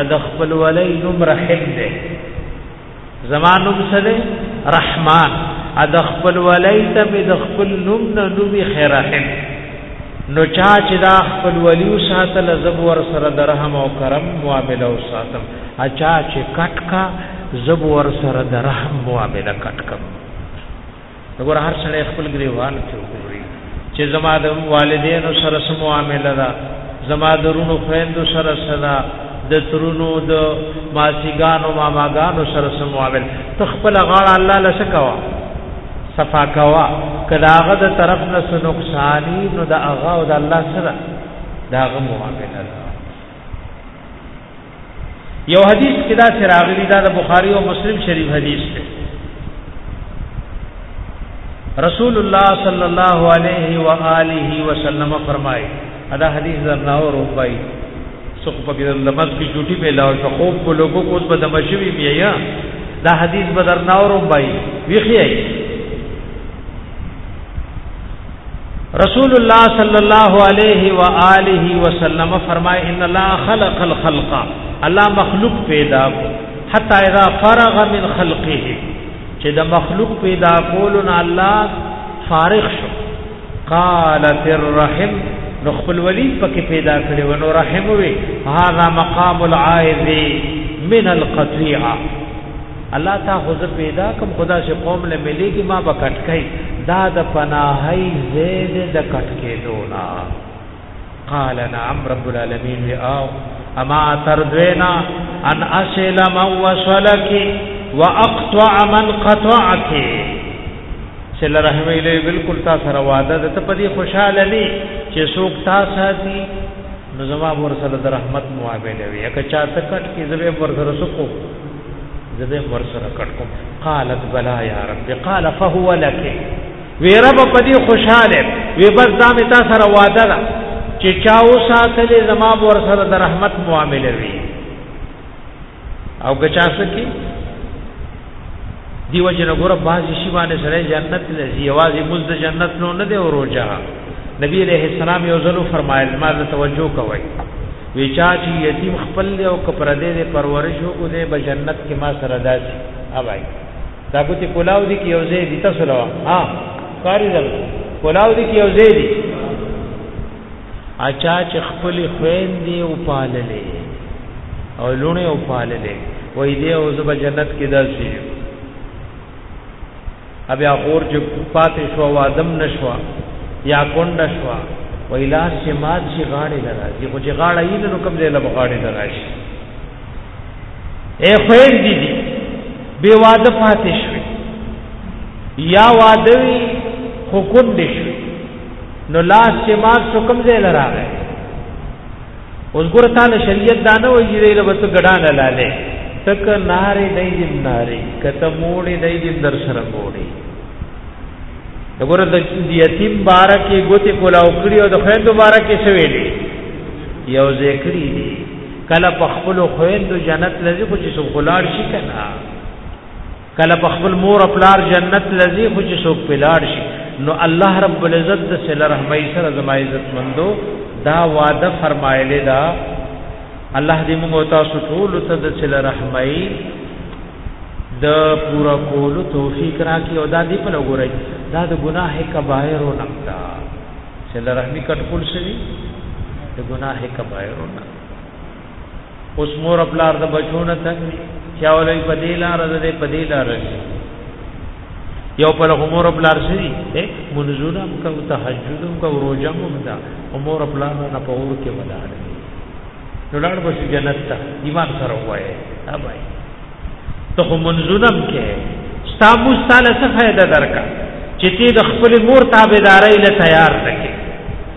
ا د خپل ولي نوم رحم ده زما نوم سره رحمان ا د خپل ولي ته د خپل نوم نه نومي خیر رحم نو چا چې دا خپل ولی ساتل زب ور سره د رحم او کرم معاملې او ساتم ا چا چې کټکا زب ور سره د رحم معاملې کټکم دغه هر سړی خپل ګریوان کې وګوري چې زما د والدینو سره سم معامله ده زما د رونو خويندو سره سره د ترونو د ماسیګانو ماماګانو سره سم معامله ته خپل غاړه الله لسکوا صفا کوا کله هغه د طرف نه نقصانی نو د هغه او د الله سره دا غو معامله ده یو حدیث کې دا چې راغلی دا د بخاری او مسلم شریف حدیث دی رسول الله صلی الله علیه و آله وسلم فرمایي دا حدیث درنا او روبای څوک په کې لمز کې چوټي په لاو ته خوب کو لوګو کوس په دمشوي بیا دا حدیث بدرنا او روبای ویخی رسول الله صلی الله علیه و آله وسلم فرمای ان الله خلق الخلق الله مخلوق پیدا کو حتا اذا فرغ من خلقه چې د مخلوق پیدا کولو نه الله فارغ شو قالت الرحم نو خپل ولی پکې پیدا کړي و نو رحم وي هاذا مقام العائذ من القطيعه الله تا خو زه پیدا کم خدا چې قوم له مليږي ما به کټکای دا د پناهي زید د کټکې دونا قال نعم رب العالمین او اما تردوینا ان اصل من وصلك واقطع من قطعك صلی رحم الی بالکل تا سره وعده ده ته پدی خوشاله نی چې څوک تا ساتي نو زما ور سره د رحمت معاملې وي که چا ته کټ کې زوی ور سره سکو زبه ور سره کټ کوم قالت بلا یا رب قال فهو لك وی رب پدی خوشاله وی بس دا می تا سره وعده ده چې چاو ساتلې زما ور سره د رحمت معاملې وی او ګچا سکی دیو جن ګور باز شی باندې سره جنت لذي یوازې مز د جنت نو نه دی وروجا نبی علیہ السلام یو ځلو فرمایل ما ته توجه کوئ وچا چې یتیم خپل دی او کپر دې دې پرورش وکړو دې به جنت کې ما سره داسي اوای دا کوتي کولاو دي کې یوځې دي تاسو لوا ها کاری دل کولاو دي کې یوځې دي اچا چې خپل خوین دی او پاللې او لونه او پاللې وې دې او زب جنت کې داسي بیا خور چې پاتې شو وادم نشوا یا کونډه شوا ویلاس چې مات شي غاړې لرازي خو چې غاړه یې نو کوم ځای له غاړې لراشي اے خوین دي دي بے واده پاتې شوي یا واده وي خو کونډه شوي نو لاس چې مات شو کوم ځای لراغی اوس ګور تعالی شریعت دا نه وایي چې له بس ګډان لاله تک ناره نه دې ناره کته موړې نه دې در سره موړې وګوره د یتیم بارکه ګوتې کولاو کړی او د خويندو بارکه شوي دي یو ذکرې دي کله په خپل خويندو جنت لږه چې څو خلار شي کنه کله په خپل مور او پلار جنت لذي خو چې څوک پلاړ شي نو الله رب العزت د سل رحمای سره زما عزت مندو دا وعده فرمایلی دا الله دې موږ تاسو ټول ته د سل رحمای د پورا کول توفیق راکړي او دا دې په لګورای دا د ګناه کبایر او نقدا سل رحمی کټ کول شي د ګناه کبایر او نقدا اوس مور پلار د بچونه تنګ دي چا ولې په دې لار ده په دې لار شي یو په عمر پلار شي منزونه کو تهجد کو روزه مو دا عمر پلار نه په اور کې ولاړ نو لاړ به جنت ته ایمان سره وایي ها بھائی ته خو منزونم کې ستا مستاله څه فائدہ درکا چې ته د خپل مور تابعداري له تیار نکې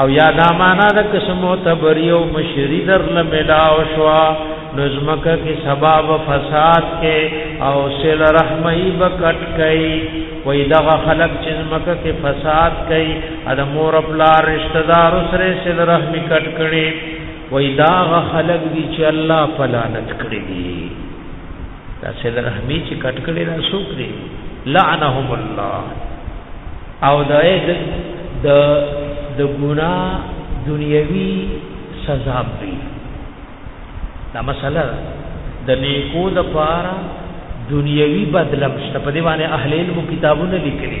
او یا دا معنا د قسمو تبریو مشری در لملاو شوا نظمک کی سباب فساد کې او سل رحمی بکټ کئ وې دغه خلق چې مکه کې فساد کئ ادمور خپل رشتہ دار سره سل رحمی کټ کړي وې داغه خلق دي چې الله پلانت کړی دي دا سید رحمی چې کټ کړي دا سوق دي لعنهم الله او دا د د ګنا دنیوي سزا دی دا مسله د نیکو د پاره دنیوي بدلم شته په دی باندې اهل علم کتابونه لیکلي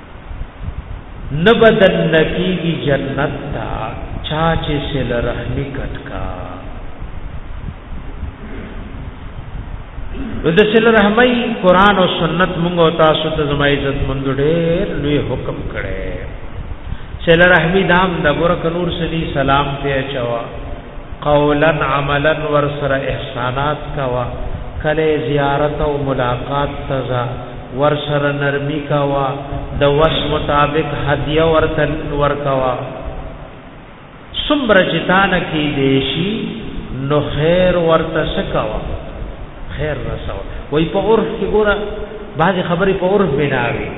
نبدن نکیږي جنت تا چا چې سل رحمی کټکا د سل رحمی قران او سنت موږ او تاسو ته زما عزت مند ډېر لوی حکم کړي سل رحمی دام د برک نور سلی سلام ته چوا قولا عملا ور سره احسانات کوا کله زیارت او ملاقات تزا ورسره نرمی کوه د وس مطابق هدیه ورته ورکوا سمره جتان کی دیشی نو خیر ورته سکوا خیر رسو وای په عرف کې ګوره بعضی خبرې په عرف بناوي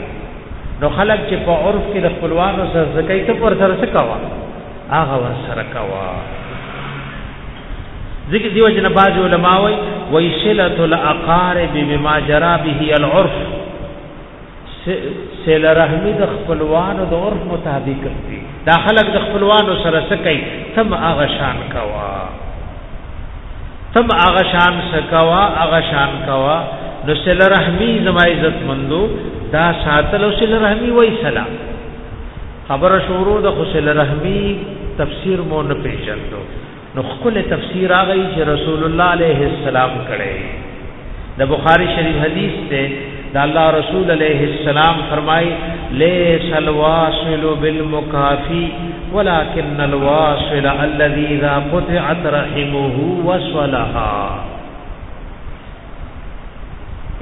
نو خلک چې په عرف کې د خپلوانو سره زکای ته پر سره سکوا هغه ور سره کوا ذکر دیو جن باز علماء وی وی صلت الاقارب بما جرى به العرف سیل رحمی د خپلوانو د عرف مطابق دی دا خلق د خپلوانو سره سکی تم هغه شان کوا تم هغه شان سکوا هغه شان کوا نو سیل رحمی زما عزت مندو دا ساتل او سیل رحمی وی سلام خبر شورو د خسل رحمی تفسیر مو نه پیژندو نو خپل تفسیر هغه چې رسول الله علیه السلام کړي د بخاری شریف حدیث ته د الله رسول علیه السلام فرمای لیس الواصل بالمکافی ولكن الواصل الذي اذا قطعت رحمه وصلها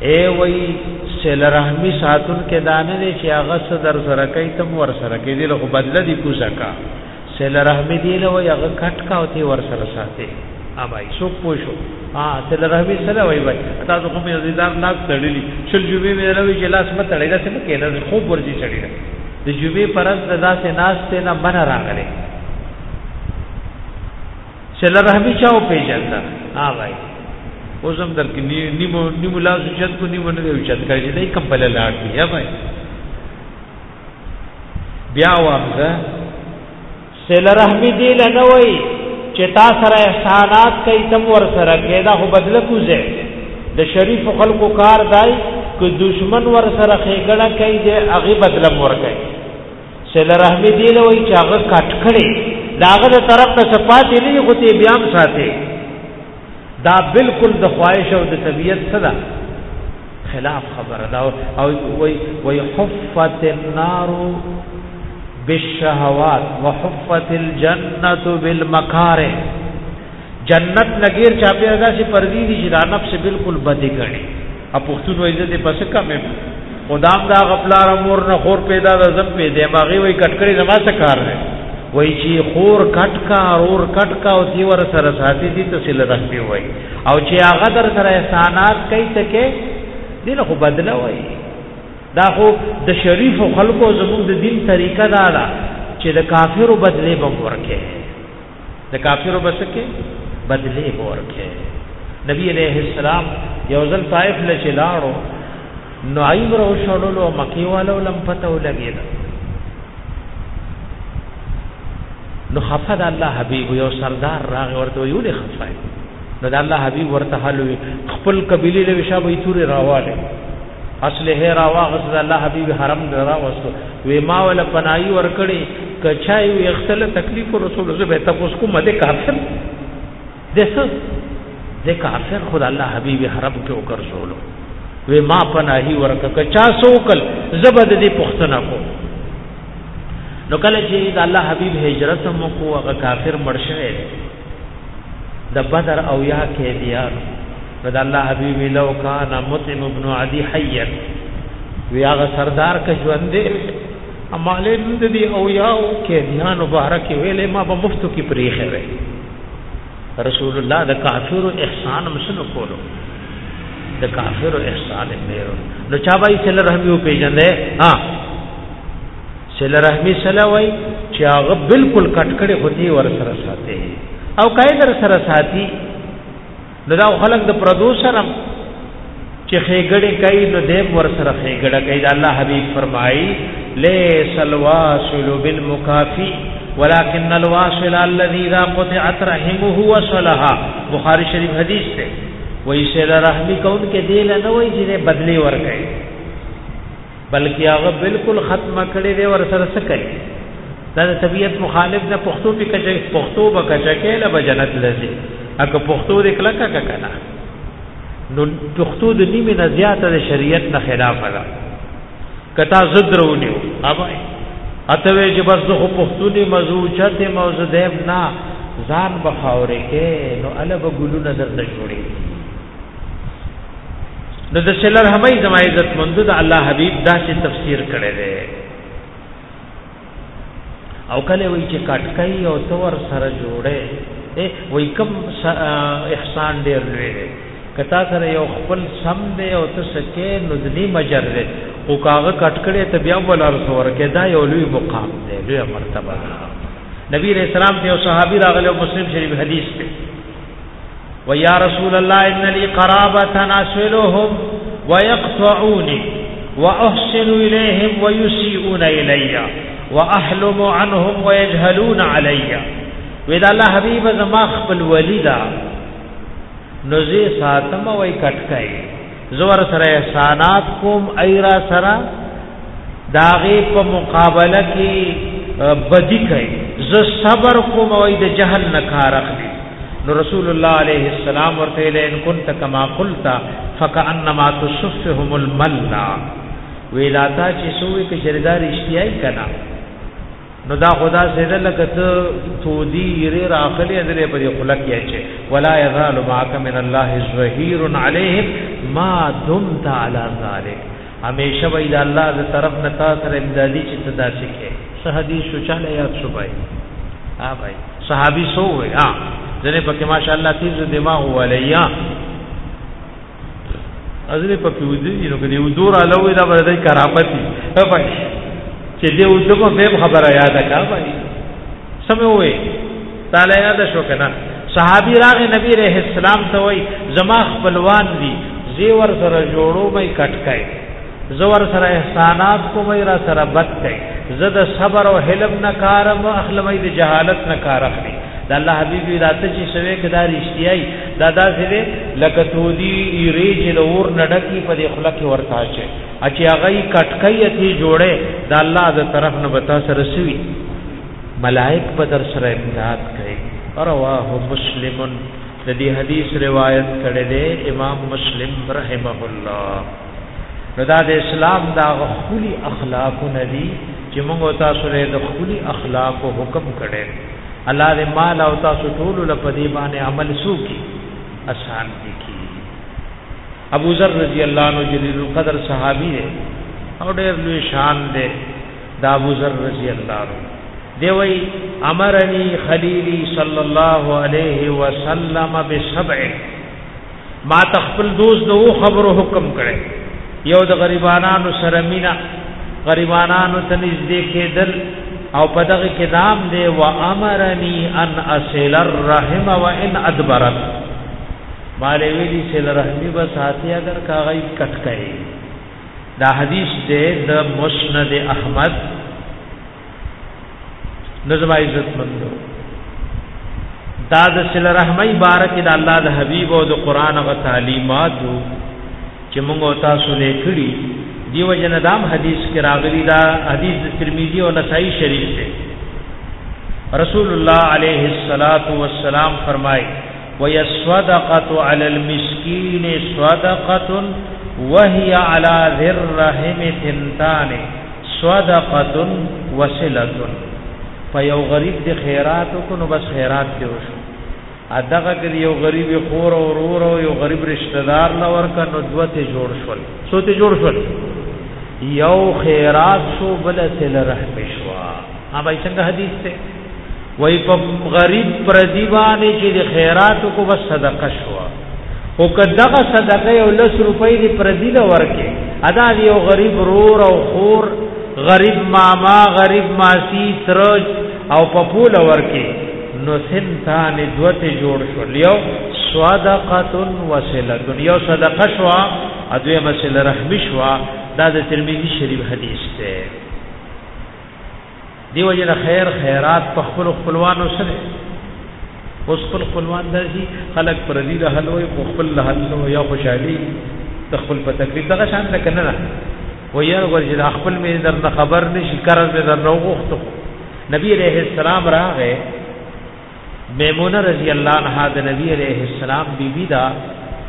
اے وای سل رحمی ساتون کې دانه دي چې هغه صدر سره کوي تم ور سره کې دي له بدل دي کو زکا سل رحمی دی له وای هغه کټ کا او تی ور سره ساتي اوبای سو پوښو ها سل رحمی سره وای وای تاسو کوم یو دیدار لاس تړلی شل جوبې مې لوي چې لاس مت تړلی دا څه کې نه خوب ورځي چړي د جوبې پرز داسې ناس ته نه من راغله چې لرهبي چا او پیژند هغه اوسم در کې نیمو نیمو لاس چت کو نیمو نه یو چت کوي دې کم په لاړ دی یا بھائی بیا وامزه سل رحمی دی لنوي چې تا سره احسانات کوي تم ور سره کې دا خو بدل کوزه د شریف خلکو کار دای کو دشمن ور سره خېګړه کوي دې هغه بدل ور کوي سل رحمی دی لوی چې هغه کټ کړي داغه د طرف نه صفات نه خو ته بیا هم ساتي دا بالکل د خواهش او د طبیعت صدا خلاف خبره دا او وی وی حفت النار بالشهوات وحفت الجنه بالمکاره جنت نګیر چا په داسې پردي دي چې دا نفس بالکل بدې کړي ا پښتون وایي دې پس کمې خدام دا غفلار مور نه خور پیدا د زم په دماغي وای کټکړي زما څه کار دی وای چې خور کټکا اور کټکا او دی ور سره ساتي دي ته سل رحمي وای او چې هغه در سره احسانات کوي ته کې دین خو بدله وای دا خو د شریف خلکو زموږ د دین طریقه دا ده چې د کافرو بدله به ورکه د کافرو بسکه بدلی ورکه نبی علیہ السلام یو ځل طائف لچ لاړو نو ایمر او شړلو مکی والو لم پته ولګید نو خفد الله حبیب یو سردار راغ ورته یو نه خفای نو د الله حبیب ورته حلوي خپل قبيله له شابه توري راواله اصله را واغس د الله حبیب حرم درا وسو وی ما ول پنای ور کړی کچای وی اختل تکلیف رسول زه به تاسو کوم د کافر دس د کافر خدا الله حبیب حرم کې وکړ زولو وی ما پنای ور کچا سوکل زبد دې پښتنه کو نو کله چې د الله حبیب هجرت مو کو هغه کافر مرشه د بدر او یا قیدیان رضا الله حبیب لو کان مطعم ابن عدی حیا وی هغه سردار ک ژوند دی اماله د دی او یا قیدیان مبارک ویلې ما به مفتو کی پریخه وی رسول الله د کافر احسان مسنو کولو د کافر احسان میرو نو چا بای سره رحم یو پیجن دی ها سله رحمی سلا وای چې هغه بالکل کټ کړي خو دې ور سره ساتي او کای در سره ساتي نو دا خلک د پردو سره چې خېګړې کوي نو دې ور سره خېګړه کوي دا الله حبيب فرمایي ليس الواصل بالمكافي ولكن الواصل الذي اذا قطعت رحمه وصلها بخاری شریف حدیث ته وایي سره رحمی کون کې دې نه وایي چې بدلی ور کوي بلکې هغه بالکل ختم کړي دی ور سره څه کوي دا د طبیعت مخالف نه پښتو په کچه پښتو به کچه کې له جنت لزي اګه پښتو دې کله کا کنه نو پښتو د نیمه نه زیاته د شریعت نه خلاف ده کتا زد رونیو اوبای اته وی چې بس خو پښتو دې موضوع چته موضوع دې نه ځان بخاورې کې نو الګ ګلونه درته جوړي نو د سلر همي زما عزت مند د الله حبيب دا چې تفسیر کړي دي او کله وی چې کټکای او تور سره جوړه اے وای کم احسان ډیر لوی دی کتا سره یو خپل سم دی او ته سکه نذلی مجر دی او کاغه کټکړې ته بیا ولا رسور کې دا یو لوی مقام دی لوی مرتبه نبی رسول الله یو صحابي راغله مسلم شریف حدیث ته و یا رسول الله ان لي قرابه ناسلهم ويقطعوني واحسن اليهم ويسيئون الي واحلم عنهم ويجهلون علي ودا الله حبيب زما خپل ولیدا نزي ساتم وای کټکای زور سره احسانات کوم ایرا سره داغه په مقابله کې بدی کوي زه صبر کوم او د جهل نه کار اخلي نو رسول الله عليه السلام ورته لئن كنت كما قلت فكانما تصفهم الملا ویلاتا چې سوې کې شردار اشتیاي کنا نو دا خدا سیده لکه ته تودی یری راخلی اندرې په دې خلق یې چې ولا یزال معک من الله ظهیر علیهم ما دمت علی ذلک همیشه وای دا الله ز طرف نه تا سره امدادی چې تدا سکے سه حدیث سوچاله یاد شو بای ها بای صحابي سو وای ها ځنه پکې ماشاءالله تیز دماغ ولیا ازلی په پیوځي نو کني حضور علاوه دا باندې کرامتي پای چې دې او دغه به خبره یاد کا پای سمې وې تعالی یاد شو کنه صحابي راغ نبی رحم السلام ته وای زما خپلوان دي زیور سره جوړو مې کټکای زور سره احسانات کو مې را سره بد کای زد صبر او حلم نه کارم اخلمې د جهالت نه کار اخلي د الله حبيبي راته چې سوي کدار اشتیاي دا داسې دی لکه تودی ایری چې د اور نه ډکی په دې خوله کې ورته اچي چې هغه یې کټکۍ اتې جوړې د الله د طرف نه به تاسو رسوي ملائک په در سره امداد کوي رواه مسلم د دې حدیث روایت کړی دی امام مسلم رحمه الله نو دا د اسلام دا خولي اخلاق ندي چې موږ تاسو له خولي اخلاق حکم کړي الله دې مال او تاسو ټول له پدې باندې عمل سوکي آسان دي کی ابو ذر رضی الله عنه جلیل القدر صحابي دی او ډېر لوی شان دی دا ابو ذر رضی الله عنه دی وی امرنی خلیلی صلی الله علیه وسلم بسبع ما تخپل دوست دو خبرو حکم کړي یو د غریبانو سره مینا غریبانو ته نږدې کېدل او په دغه کې نام دی و امرني ان اصل الرحم وان ادبرت مالې ویلي چې رحمی به ساتي اگر کاغی کټ کړي دا حدیث دی د مسند احمد نظم عزت مند دا د سل رحمی بارک د الله د حبیب او د قران غ تعلیمات چې موږ تاسو نه کړی دیو جن دام حدیث کې راغلی دا حدیث د ترمذی او نسائی شریف دی رسول الله علیه الصلاۃ والسلام فرمای ويصدقه علی المسکین صدقه وهي علی ذر رحم ثنتان صدقه وصله په یو غریب د خیرات کو نو بس خیرات دی وشو اداګه کې یو غریب خور او ورور او یو غریب رشتہ دار لور کا نو دوته جوړ شول سوته جوړ شول یو خیرات شو بل سل رحم شو ها بای څنګه حدیث ته وای په غریب پر دی باندې چې د خیرات کو بس صدقه شو او کداغه صدقه یو لس روپۍ دی پر دی دا ورکه ادا دی یو غریب رور او خور غریب ماما غریب ماسی ترج او په پول ورکه نو سنتان دوته جوړ شو لیو صدقه وسله یو صدقه شو ادوی مسله رحم شو دا د ترمذی شریف حدیث ته دیو جن خیر خیرات په خپل خپلوانو سره اوس خپل خپلوان داسي خلک پر دې د حلوې په خپل له حلو یا خوشحالي تخپل په تکلیف دغه شان نه کنه نه و یې ورجل خپل مې در نه خبر نشي قرض مې در نه وغوښته نبی عليه السلام راغې میمونه رضی الله عنها د نبی علیہ السلام بیبي بی دا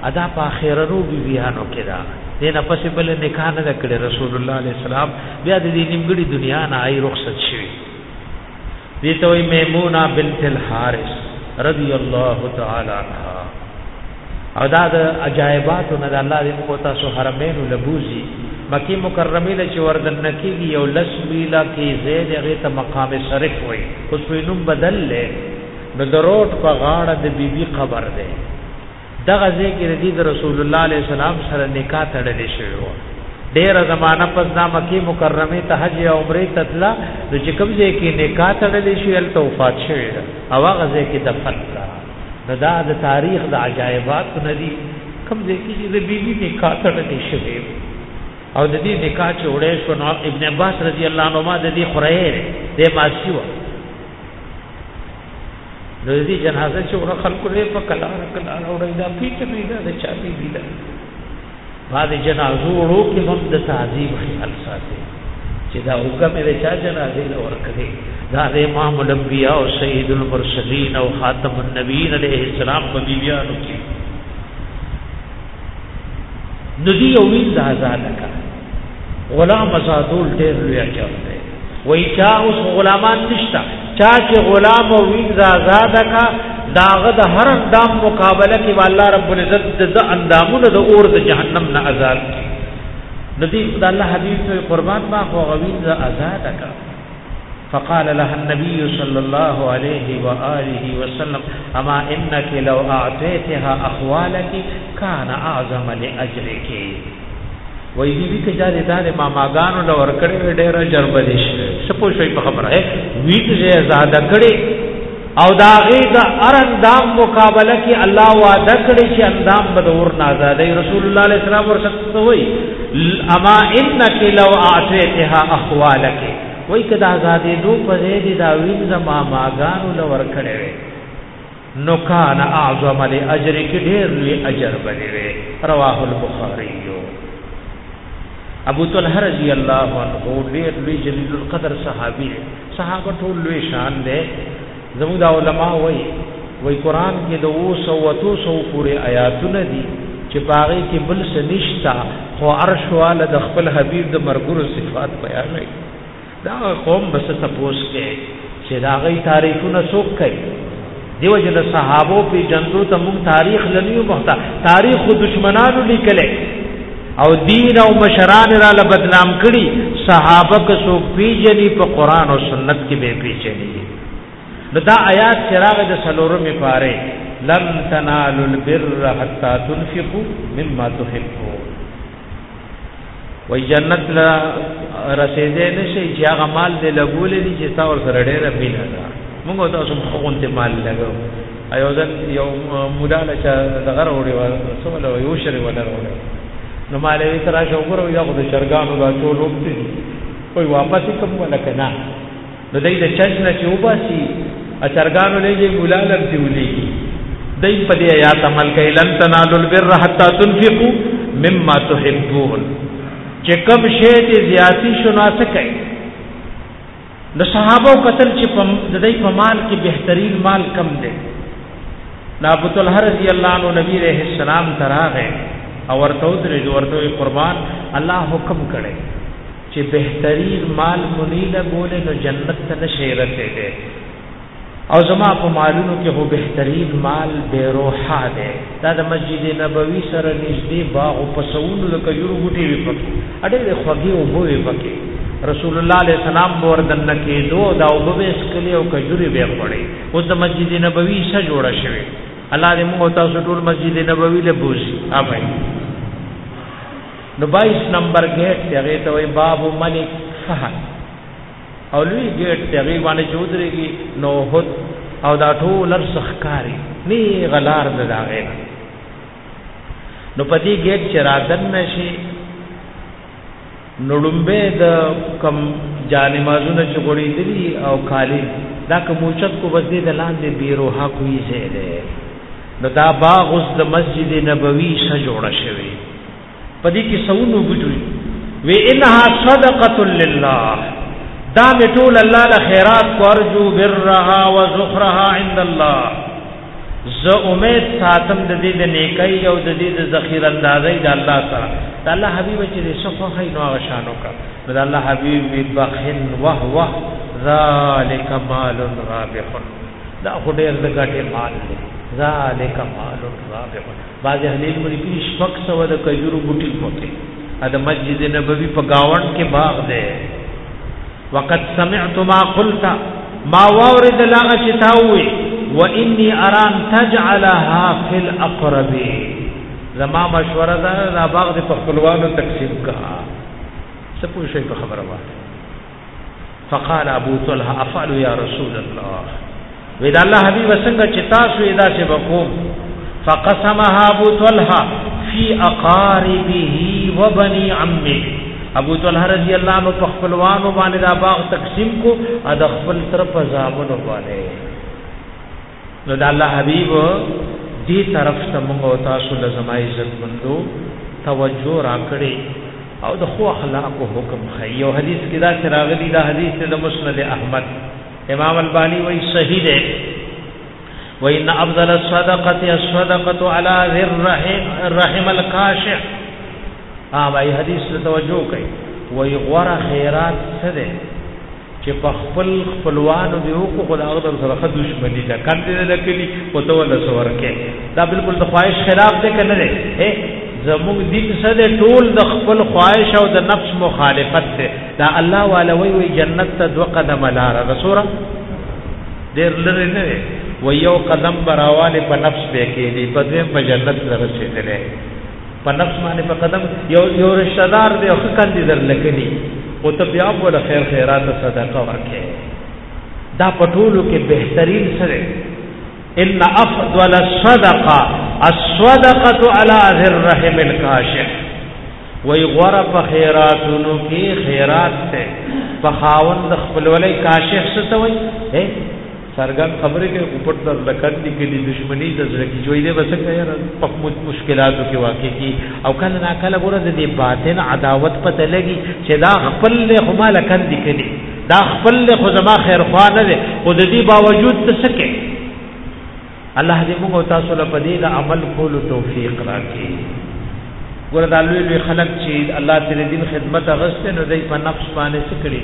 ادا په اخرنو بیبیانو کې دا دې نه پسې بل نکاح نه کړې رسول الله علیه السلام بیا د دې نیمګړي دنیا نه آی رخصت شوی دې ته میمونه بنت الحارث رضی الله تعالی عنها او دا د عجایباتو نه د الله دې موږ تاسو حرمین لبوزي مکی مکرمه له چې وردن نکیږي یو لس میلا کې زید هغه ته مقام شرف وای اوس په نوم بدل لې نو د روټ په غاړه د بیبي بی قبر ده دغه ځکه رضی د رسول الله علیه السلام سره نکاح تړلې شوی و ډیر زمانہ پس دا مکی مکرمه ته حج او عمره تطلا د چې کوم ځای کې نکاح تړلې شوی ال توفات شوی او هغه ځای کې دفن کړه نه دا د تاریخ د عجایبات نه دي کوم ځای کې چې د بیبي نکاح تړلې شوې او د دې نکاح چې وړې شو نو ابن عباس رضی الله عنهما د دې خورې د ماسی و نو دې جنازه چې ور خلکو لري په کلار کلار وړي دا پیټ نه دا چا دی دا بعد جنازو وړو کې هم د تعظیم خیال ساتي چې دا حکم یې چا جنازې له ورکړي دا د امام الانبیاء او سید المرسلین او خاتم النبیین علیه السلام په بیبیانو کې ندی او ویل دا ځاله کا غلام آزادول ډېر لوی اجر دی وای چا اوس غلامان نشتا چا چې غلام او وینځه آزاد کا داغه د هر اندام مقابله کې والله رب العزت د اندامونو د اور د جهنم نه آزاد ندی خدای الله حبیب ته قربان ما خو غوینځه آزاد کا فقال لها النبي صلى الله عليه وآله وسلم أما إنك لو أعطيتها أخوالك كان أعظم لأجرك وای بي بي کجا دې دار ماماګانو له ور کړې ډېر جر بدې شي سپو شوي په خبره اے ویټ زه آزاد کړې او دا غي دا ارندام مقابله کې الله وعده کړې چې اندام به دور نه آزادې رسول الله عليه السلام ورسته وای اما انك لو اعطيتها اخوالك وای کدا آزادې دو په دې دا وین زما ماګانو له ور کړې نو کان اعظم لاجر کی ډیر لوی اجر بنی وی رواه البخاری ابو طلحه رضی الله عنه ډیر لوی جلیل القدر صحابی صحابه ټول لوی شان دی زموږ علماء وای وای قران کې د اوس او تو سو پورې آیاتونه دي چې باغې کې بل څه نشتا خو عرش والا د خپل حبیب د مرګرو صفات بیانوي دا قوم بس تپوس کې چې دا غي تعریفونه څوک کوي دیو جن صحابو په جندو ته مون تاریخ لنیو مخته تاریخ خو دشمنانو لیکل او دین او مشران را ل بدنام کړي صحابه که څوک پیجنې په قران او سنت کې به پیجنې نو دا آیات چراغ د سلورمې پاره لن تنالوا البر حتى تنفقوا مما تحبون و جنت لا رسیدې نشي چې هغه مال دې لګولې دي چې تا ور سره ډېر مینه ده موږ تاسو مخون ته مال لګو ایو ځل یو مولا له چا دغه وروړي و سمله یو شری ولا وروړي نو مال یې تر شو ګورو یو د شرګانو دا ټول وبدي وای واپس کوم ولا کنه نو دای د چرچ نه چې وباسي اچرګانو لږه مولا لم ته ولېږي دای په دې آیات عمل کوي لن تنالوا البر حتا تنفقوا مما تحبون چې کم شی دې زیاتی شناسه کوي د صحابه قتل چې د دې په مال کې بهترین مال کم دی نابو طلحه رضی الله عنه نبی رحم السلام تراغه او ورته درې ورته قربان الله حکم کړي چې بهترین مال مو نه لګولې نو جنت ته نشئ رسېدی او زما په مالونو کې هو بهترین مال بے روحا دی دا د مسجد نبوي سره نږدې باغ او پسونو د کجورو بوټي وي پکې اډې د خوږې او بو وي پکې رسول الله علیه السلام بور دنه کې دو دا او به اسکلي او کجوري به پړې اوس د مسجد نبوي سره جوړ شوی الله دې موږ تاسو ټول مسجد نبوي له بوزي اوبای نو 22 نمبر گیټ ته هغه ته وای باب ملک فهد او لوی گیټ ته هغه باندې چودريږي نو هد او دا ټول سخکاری نی غلار د داغه نو پدی گیټ چې را دن نشي نړمبه د کم جانې مازونه چې غړي دي او کالی دا کومچت کو بس دې د لاندې بیرو ها کوي زه ده نو دا باغ اوس د مسجد نبوي سره جوړ شوی پدې کې سونو بجوي وی انها صدقه لله دا مټول الله له خیرات کو ارجو برها و زخرها عند الله ز امید ساتم د دې د نیکي او د دې د ذخیره اندازې د الله سره د الله حبیب چې د صفه خې نو غشانو کا د الله حبیب وی بخن وه وه ذالک مال رابح دا خو ډېر د ګټه مال دی ذالک مال رابح بعضې حلیل مو لیکلي شپږ سوه د کجورو بوټي پکې دا د مسجد نبوي په ګاونډ کې باغ دی وقد سمعت ما قلت ما واورد لا اشتاوي واني اران تجعلها في الاقرب زما مشوره ده دا باغ د خپلوانو تقسیم کا څه پوښي په خبره واه فقال ابو طلحه افعل يا رسول الله ودا الله حبيب څنګه چې تاسو ادا چې وکوم فقسمها ابو طلحه في اقاربه وبني عمه ابو طلحه رضی الله عنه په خپلوانو باندې دا باغ تقسیم کو ا د خپل تر په زامنو باندې نو د الله حبیب دې طرف ته موږ او تاسو له زما عزت مندو توجه راکړي او د خو اخلاق حکم خي یو حدیث کې دا چې راغلي دا حدیث د مسند احمد امام البانی وایي صحیح دی وان افضل الصدقه الصدقه على ذي الرحم الكاشع ها وایي حدیث ته توجه کوي وایي غره خیرات څه دی چې په خپل خپلوانو دی او خو دا غدر سره خد دشمنی ده کم دې نه کړی او ته ولا سور کې دا بالکل د خواهش خلاف دی کنه دی زموږ دین سره ټول د خپل خواهش او د نفس مخالفت ده دا الله والا وی وی جنت ته دو قدم لار رسول ډیر لري نه وی یو قدم براواله په نفس به کې دی په دې په جنت رسیدلې په نفس باندې په قدم یو یو رشتہ دار دی خو کندې در لکلی او ته بیا په خیر خیرات صدقه ورکې دا پټولو کې بهترین سره ان افضل الصدقه الصدقه على ذي الرحم الكاشف وی غره په خیراتونو کې خیرات ته په خاوند خپلولې کاشف څه ته وای څرګند خبرې کوي خو پټ درد لکن دي کلي دشمني د زړه کې جوړې دی بس که یاره په مشکلاتو کې واقع کی او کله نا کله ګوره د دې باطن عداوت پته لګي چې دا خپل له خو ما لکن دي کلي دا خپل له خو زما خیر خوا نه دی خو د دې باوجود ته سکه الله دې موږ تاسو له پدې د عمل کولو توفیق راکړي وردا لوی لوی خلق چې الله تعالی دین خدمت غسته نو دای په نفس باندې سکړي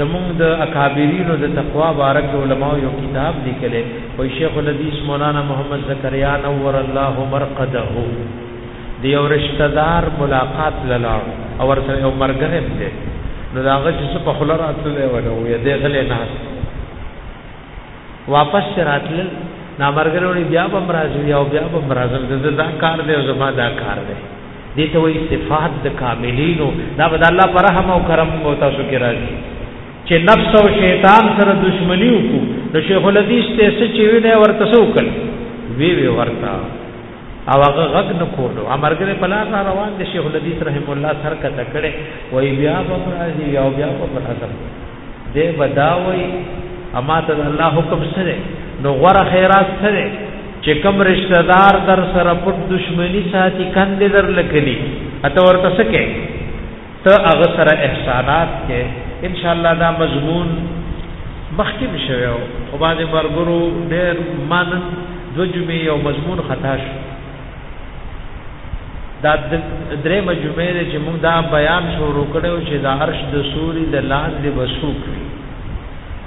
زمونږ د اکابرینو د تقوا بارک علماء یو کتاب لیکلی او شیخ الحدیث مولانا محمد زکریا نور الله مرقده دی یو رشتہ دار ملاقات للا او ورته یو مرګره دی نو دا هغه چې په خلرات لوي ونه وي دغه له ناس واپس چې راتلل نامرګر وړي بیا به مرازي او بیا به مرازل د دا کار دی او زما دا کار دی دي ته وي صفات د کاملینو دا به الله پر رحم او کرم او تاسو کې راځي چې نفس او شیطان سره دښمنی وکړو د شیخ الحدیث ته څه چې وینه ورته سوکل وی وی ورته او هغه غږ نه کولو امرګره په لار را روان دي شیخ الحدیث رحم الله سر کته کړي وای بیا به راځي او بیا به راځي دی بداوی اما ته الله حکم سره نو غره خیرات سره چې کم رشتہ دار در سره پټ دشمنی ساتي کندې در لکلی اته ورته سکه ته هغه سره احسانات کې ان شاء الله دا مضمون مخکې شوی او باندې مرګرو ډېر مان د جمعې یو مضمون خطا شو دا درې مجموعې دي چې موږ دا بیان شروع کړو چې دا عرش د سوري د لاندې وسوک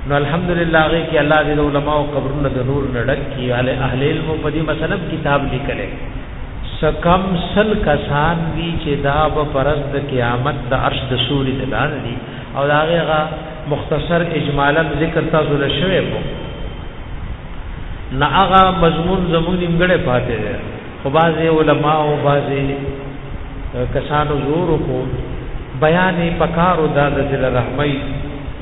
نو الحمدلله هغه کې الله دې علماء او قبرونو د نور نډک کی علي اهل علم په دې مسله کتاب لیکل سکم سل کسان دي چې دا په پرز د قیامت د عرش د سوري د لاندې او دا هغه مختصر اجمالا ذکر تاسو له شوی په نه هغه مضمون زموږ نیمګړې پاتې ده خو بعضې علما او بعضې کسانو زور کو بیان پکارو دا د دل رحمای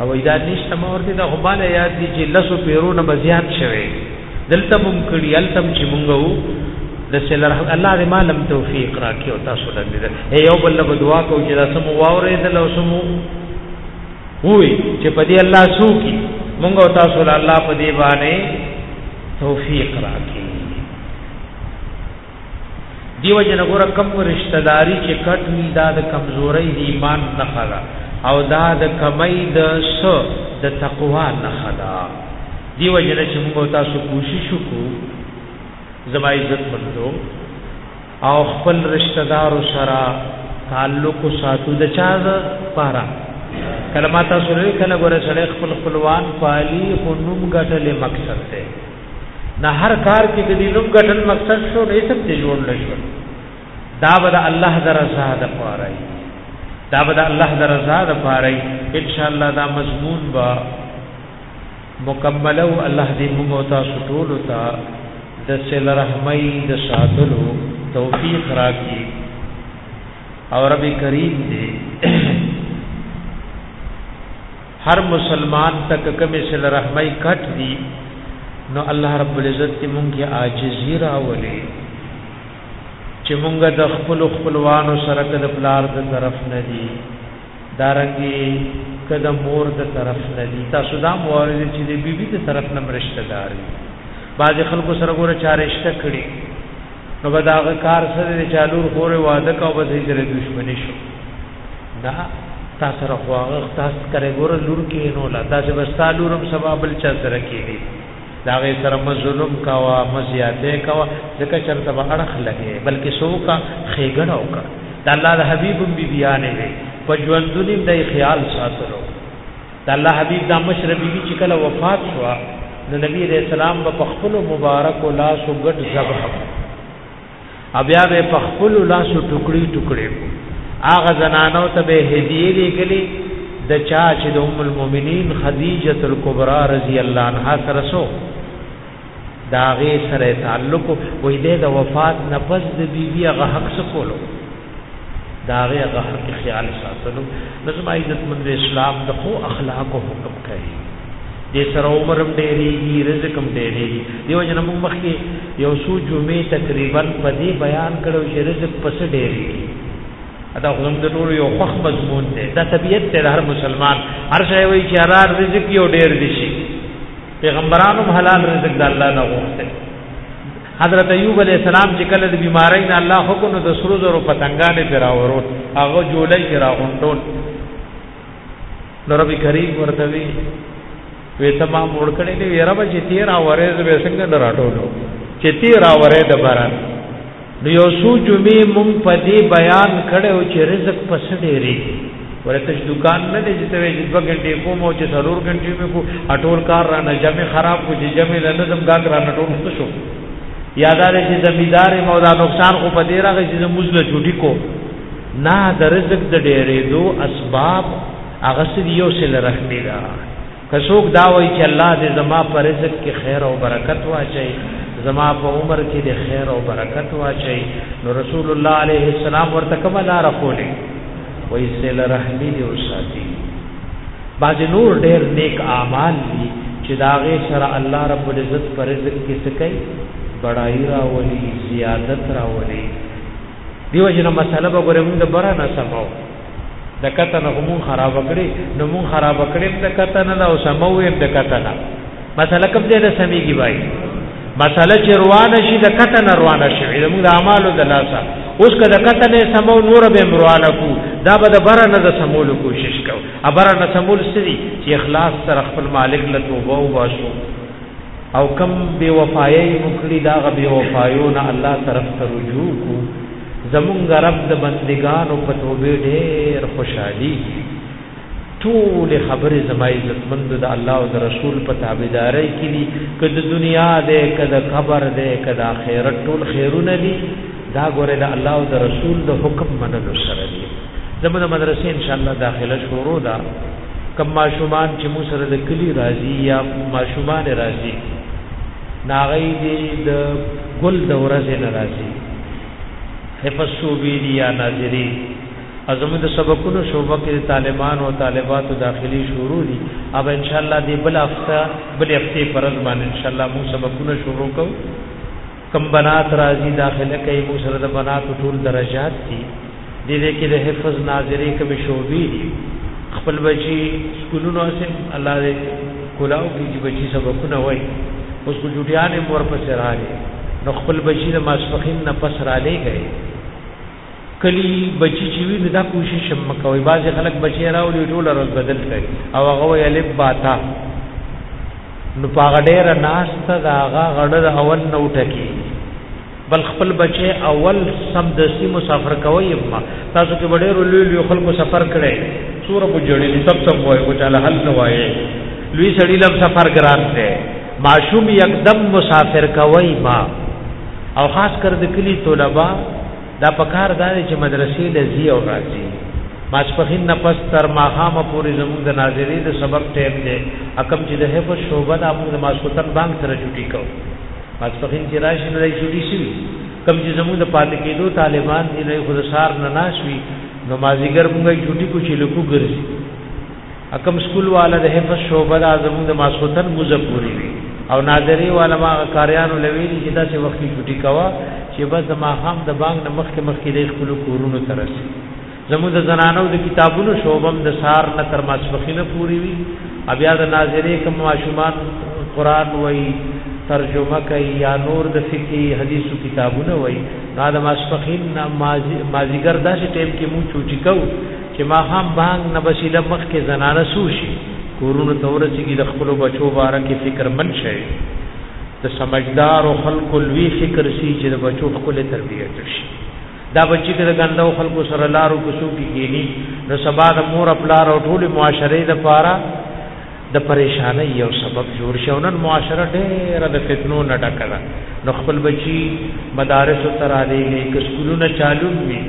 او ایدا نشته ما ورته دا غباله یاد دي چې لسو پیرو نه بزیات شوه دلته مونږ کړي التم چې مونږ وو د سل رحم الله دې مالم توفیق راکې او تاسو لندې یو بل له دعا کو چې دا سمو واورې دل او سمو وی چې په دې الله سوکي مونږ او تاسو له الله په دې باندې توفیق راکړي دیو جن ګور کم رشتہ داری چې کټ وی دا د کمزوري دی ایمان نه خلا او دا د کمای د سو د تقوا نه خلا دیو جن چې موږ تاسو کوشش وکړو زما عزت مندو او خپل رشتہ دار سره تعلق ساتو د چا پاره کله ما تاسو لري کله ګوره سره خپل خپلوان پالي خو نوم ګټل مقصد ده نه هر کار کې د نوم ګټل مقصد شو نه سم ته جوړ نشو دا بد الله درزا د پاره دا بد الله درزا د پاره ان شاء الله دا مضمون با مکمله او الله دې موږ او تاسو ټول ته د سل رحمي د ساتلو توفیق راکړي او رب کریم دې هر مسلمان تک کمه سل رحمي کټ دي نو الله رب العزت دې موږ کې عاجزي راولي چې موږ د خپل خپلوانو سره د پلار د طرف نه دي دارنګه که د مور د طرف نه دي تاسو دا موارد چې د بیبي د طرف نه مرشته دار وي بعضې خلکو سره ګوره چا رشته کړي نو به د هغه کار سره د چالور خورې واده کا به ځای سره دښمني شو دا تا سره خو هغه تاسو کرے ګوره لور کې نو لا دا چې بس تا لورم سبا بل چا سره کېږي دا غي سره مز ظلم کاوه مز یاته کاوه ځکه چرته به اړخ لګي بلکې سوکا خېګړه وکړه دا الله د حبيب بي بیانې وي په ژوندونی د خیال ساتلو دا الله حبيب د مشر بي بي چې کله وفات شو نو نبی رسول الله په خپل مبارک لاس وګټ ذبح بیا به په خپل لاسو ټوکړي ټوکړي کو هغه زنانو ته به هدیه لګلې د چا چې د ام المؤمنین خدیجه الکبرى رضی الله عنها سره سو داغه سره تعلق وې د وفات نفس د بیبي هغه حق سکولو دا هغه هغه حق خیال ساتلو نظم عزت من اسلام د خو اخلاق او حکم کوي د سره عمر هم ډېریږي رزق هم ډېریږي دیو جن موږ مخکې یو سو جمعې تقریبا په دې بیان کړو چې رزق پس ډېریږي دا خدام د ټول یو خوخ مضمون دی دا طبیعت دی هر مسلمان هر شی وایي چې حلال رزق یو ډېر دي شي پیغمبرانو حلال رزق د الله نه غوښته حضرت ایوب علیہ السلام چې کله د بیماری نه الله حکم نو د سرو زرو پتنګانې پر راورول هغه جولای کې راغونډول نو رب کریم ورته وی وې ته ما مړ کړې نه ویره به چې تیر اورې زه به څنګه دراټولو چې تیر اورې د باران نو یو سو جمعې مونږ په دې بیان کړو چې رزق پس ډېری ورته چې دکان نه دی چې ته وایې چې دوه ګنټې کوم او چې څلور ګنټې مې کو اټول کار را نه جمع خراب کو چې جمع له نه زم ګاګ را نه ټول څه شو یادار چې زمیدار مو دا نقصان خو په دې راغی چې موږ له چوټي کو نه د رزق د ډېرې دو اسباب هغه سړي یو سره رحمي ده که څوک دا وایي چې الله دې زما په رزق کې خیر او برکت واچي زما په عمر کې دې خیر او برکت واچي نو رسول الله عليه السلام ورته کومه لار خولې وایي سیل رحمی دې وساتي باز نور ډېر نیک اعمال دي چې داغه سره الله رب العزت پر رزق کې سکي بڑای راولي زیادت راولي دیو جن مسله به ګورم د برانه سماو د کتن خو مون خراب کړي نو مون خراب کړي د کتن نه او سمو هم د کتن مسله کوم دې نه سميږي بای مسله چې روانه شي د کتن روانه شي د موږ اعمالو د لاسه اوس که د کتن سمو نور به روانه کو دا به د بر نه د سمول کوشش کو ابر نه سمول سړي چې اخلاص سره خپل مالک له توبه واسو او کم بے وفایي مکړي دا غ بے وفایو نه الله طرف ته رجوع کو زمونږ رب د بندگانو په توبه ډېر خوشحالي ټول خبرې زما عزتمند د الله او د رسول په تابعداري کې دي کله د دنیا ده کله قبر ده کله آخرت ټول خیرونه دي دا ګوره د الله او د رسول د حکم منلو سره دی زموږ مدرسې ان شاء الله داخله شروع ده کم ماشومان چې مو سره د کلی راځي یا ماشومان راځي ناغی دی د ګل د ورځې نه راځي حفظ صوبې دی یا ناظری ازمه د سبقونو شوبه کې طالبان او طالبات داخلي شروع دي اب ان شاء الله دی بل هفته بل هفته فرض باندې ان شاء الله مو سبقونه شروع کوو کم بنات راځي داخله کوي مو سره د بنات ټول درجات دي د دې کې د حفظ ناظرې کوم شوبې دي خپل بچي سکولونو سره الله دې کولاو کې چې بچي سبقونه وای اوس کو جوړیان ورپسې راغلي نو خپل بچي د ماسپخین نه پس را لې گئے کلی بچی چې وی دا کوشش هم کوي بعضی خلک بچی راولي ټول ورځ بدل کوي او هغه وی الف باتا نو پاغه ډیر ناشت دا هغه غړل اول نو ټکی بل خپل بچی اول سم د سی مسافر کوي اما تاسو کې ډیر لوی لوی خلکو سفر کړي سور په جوړې سب سب وایي کو چاله حل نه وایي لوی سړی لم سفر ګران دی ماشوم یکدم مسافر کوي ما او خاص کر د کلی طلبه دا پکار دا چې مدرسې لذي او راځي ماسپخین نه پس تر ماهام پورې زموږ د ناظرې د سبق ټیم دی اکم چې د حفظ شوبه د موږ د ماسپتن بانک سره چټي کو ماسپخین چې راشي نه چټي شي کم چې زموږ د پاتې کېدو طالبان دی نه خود سار نه ناشوي نو مازیګر موږ چټي کو چې لکو ګرځي اکم سکول والا د حفظ شعبه د اعظم د ماسوتن موزه پوری وی او ناظری والا ما کاریانو لوي چې دا چې وخت چټي کوا چې بس ما هم د بانګ نه مخکې مخکې د خپل کورونو ترسي زموږ د زنانو د کتابونو شوبم د سار نه تر ماسپخینه پوری وی بیا د ناظری کوم ماشومان قران وای ترجمه کوي یا نور د فقہی حدیثو کتابونه وای دا د ماسپخین مازیګر داسې ټیم کې مو چوټی کو چې ماښام بانګ نه بسیله مخکې زنانه سو شي کورونو ته ورسېږي د خپلو بچو باره کې فکرمند شئ د سمجدارو خلکو لوی فکر سي چې د بچو ښکلې تربیت شي دا بچی که د ګندو خلکو سره لارو کوڅو کې کېني نو سبا د مور پلار او ټولې معاشرې لپاره د پریشانۍ یو سبب جوړ شي او نن معاشره ډېره د فتنو نه ډکه ده نو خپل بچي مدارس ته رالیږي که سکولونه چالو وي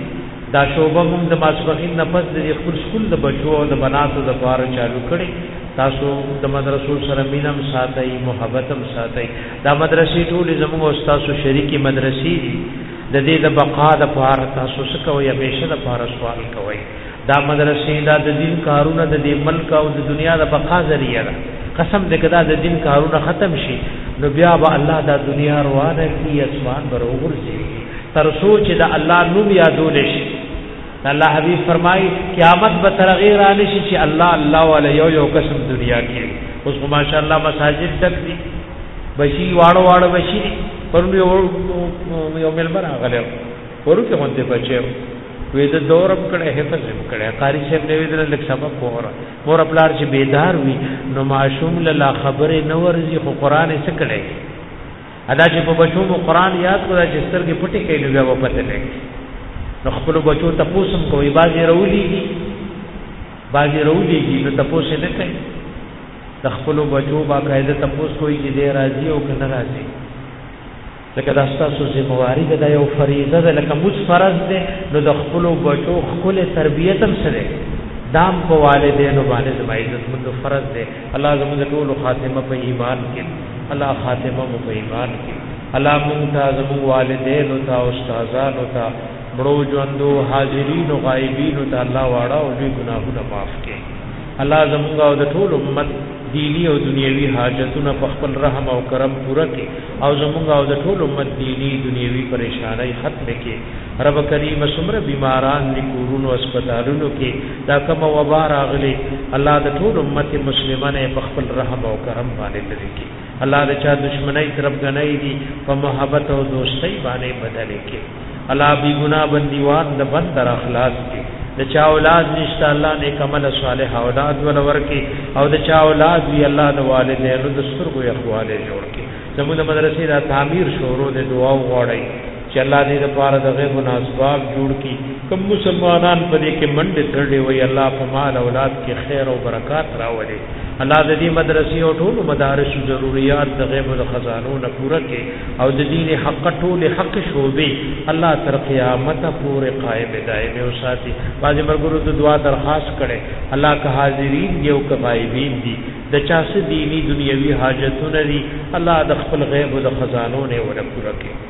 دا شوبه موږ د ماسپخین نه پس د خپل سکول د بچو او د بناتو د پاره چالو کړي تاسو د مدرسو سره مینم ساتي محبتم ساتي دا مدرسې ټول زموږ او تاسو شریکي مدرسې دي د دې د بقا د پاره تاسو څه کوي همیشه د پاره سوال کوي دا مدرسې دا د دین کارونه د دې ملک او د دنیا د بقا ذریعہ ده قسم دې کدا د دین کارونه ختم شي نو بیا به الله دا دنیا روانه کی اسمان پر وګرځي تر سوچ دا الله نوم یادول شي الله حبیب فرمایي قیامت به تر غیر علی شي چې الله الله ولا یو یو قسم دنیا کې اوس ماشاء الله مساجد تک دي بشي واړو واړو بشي پرونی یو ملبر غلې ورته مونته بچو وې د دورم کړه حفظ هم کړه قاری صاحب دی ودل لک سبق وره مور پلار چې بیدار وي نو معشوم لا خبره نه ورزي خو قران یې سکړي ادا چې په بچو مو قران یاد کړه چې سترګې پټې کړي نو بیا پته نه نو خپل بچو ته پوسم کوي بازي رولېږي بازي رولېږي نو ته پوسې نه کوي د خپل بچو باقاعده ته پوس کوي چې دی راضي او کنه راضي ځکه دا ستاسو ذمه واري ده دا یو فریضه ده لکه موږ فرض ده نو د خپل بچو خپل تربیت هم سره دام په والدینو باندې زما عزت موږ فرض ده الله زموږ ټول خاتمه په ایمان کې الله خاتمه مو په ایمان کې الله موږ ته زموږ والدین او تا استادان او تا مړو ژوندو حاضرین او غایبین او تا الله واړه او دې ګناهونه معاف کړي الله زموږ او د ټول امت دینی او دنیوی حاجتونه په خپل رحم او کرم پوره کې او زمونږ او د ټول امت دینی دنیوی پریشانای ختم کې رب کریم سمره بیماران دی کورونو هسپتالونو کې دا کوم وبا راغلی الله د ټول امت مسلمانې په خپل رحم او کرم باندې لري کې الله د چا دشمنی ترپګنۍ دي په محبت او دوستۍ باندې بدل کې الله بي ګنا بنديوان د بندر اخلاص کې د چا اولاد نشته الله نیک عمل صالح اولاد ول ورکي او د چا اولاد وی الله د والدینو د سترګو یخواله جوړ کې زموږ د مدرسې د تعمیر شروع د دعا وغوړی چې الله دې د پاره د غیب نه اسباب جوړ کړي کوم مسلمانان په دې کې منډه ترړي وي الله په مال اولاد کې خیر او برکات راولي الله د دې مدرسې او ټول مدارس ضرورت د غیب او خزانو نه پوره کړي او د دین حق ټول حق شوبې الله تر قیامت پورې قائم دائم او ساتي باز مرګرو ته دعا درخواست کړي الله که حاضرین یو کغایبین دي د چا سه دینی دنیوي حاجتونه دي الله د خپل غیب او د خزانو نه ور پوره کړي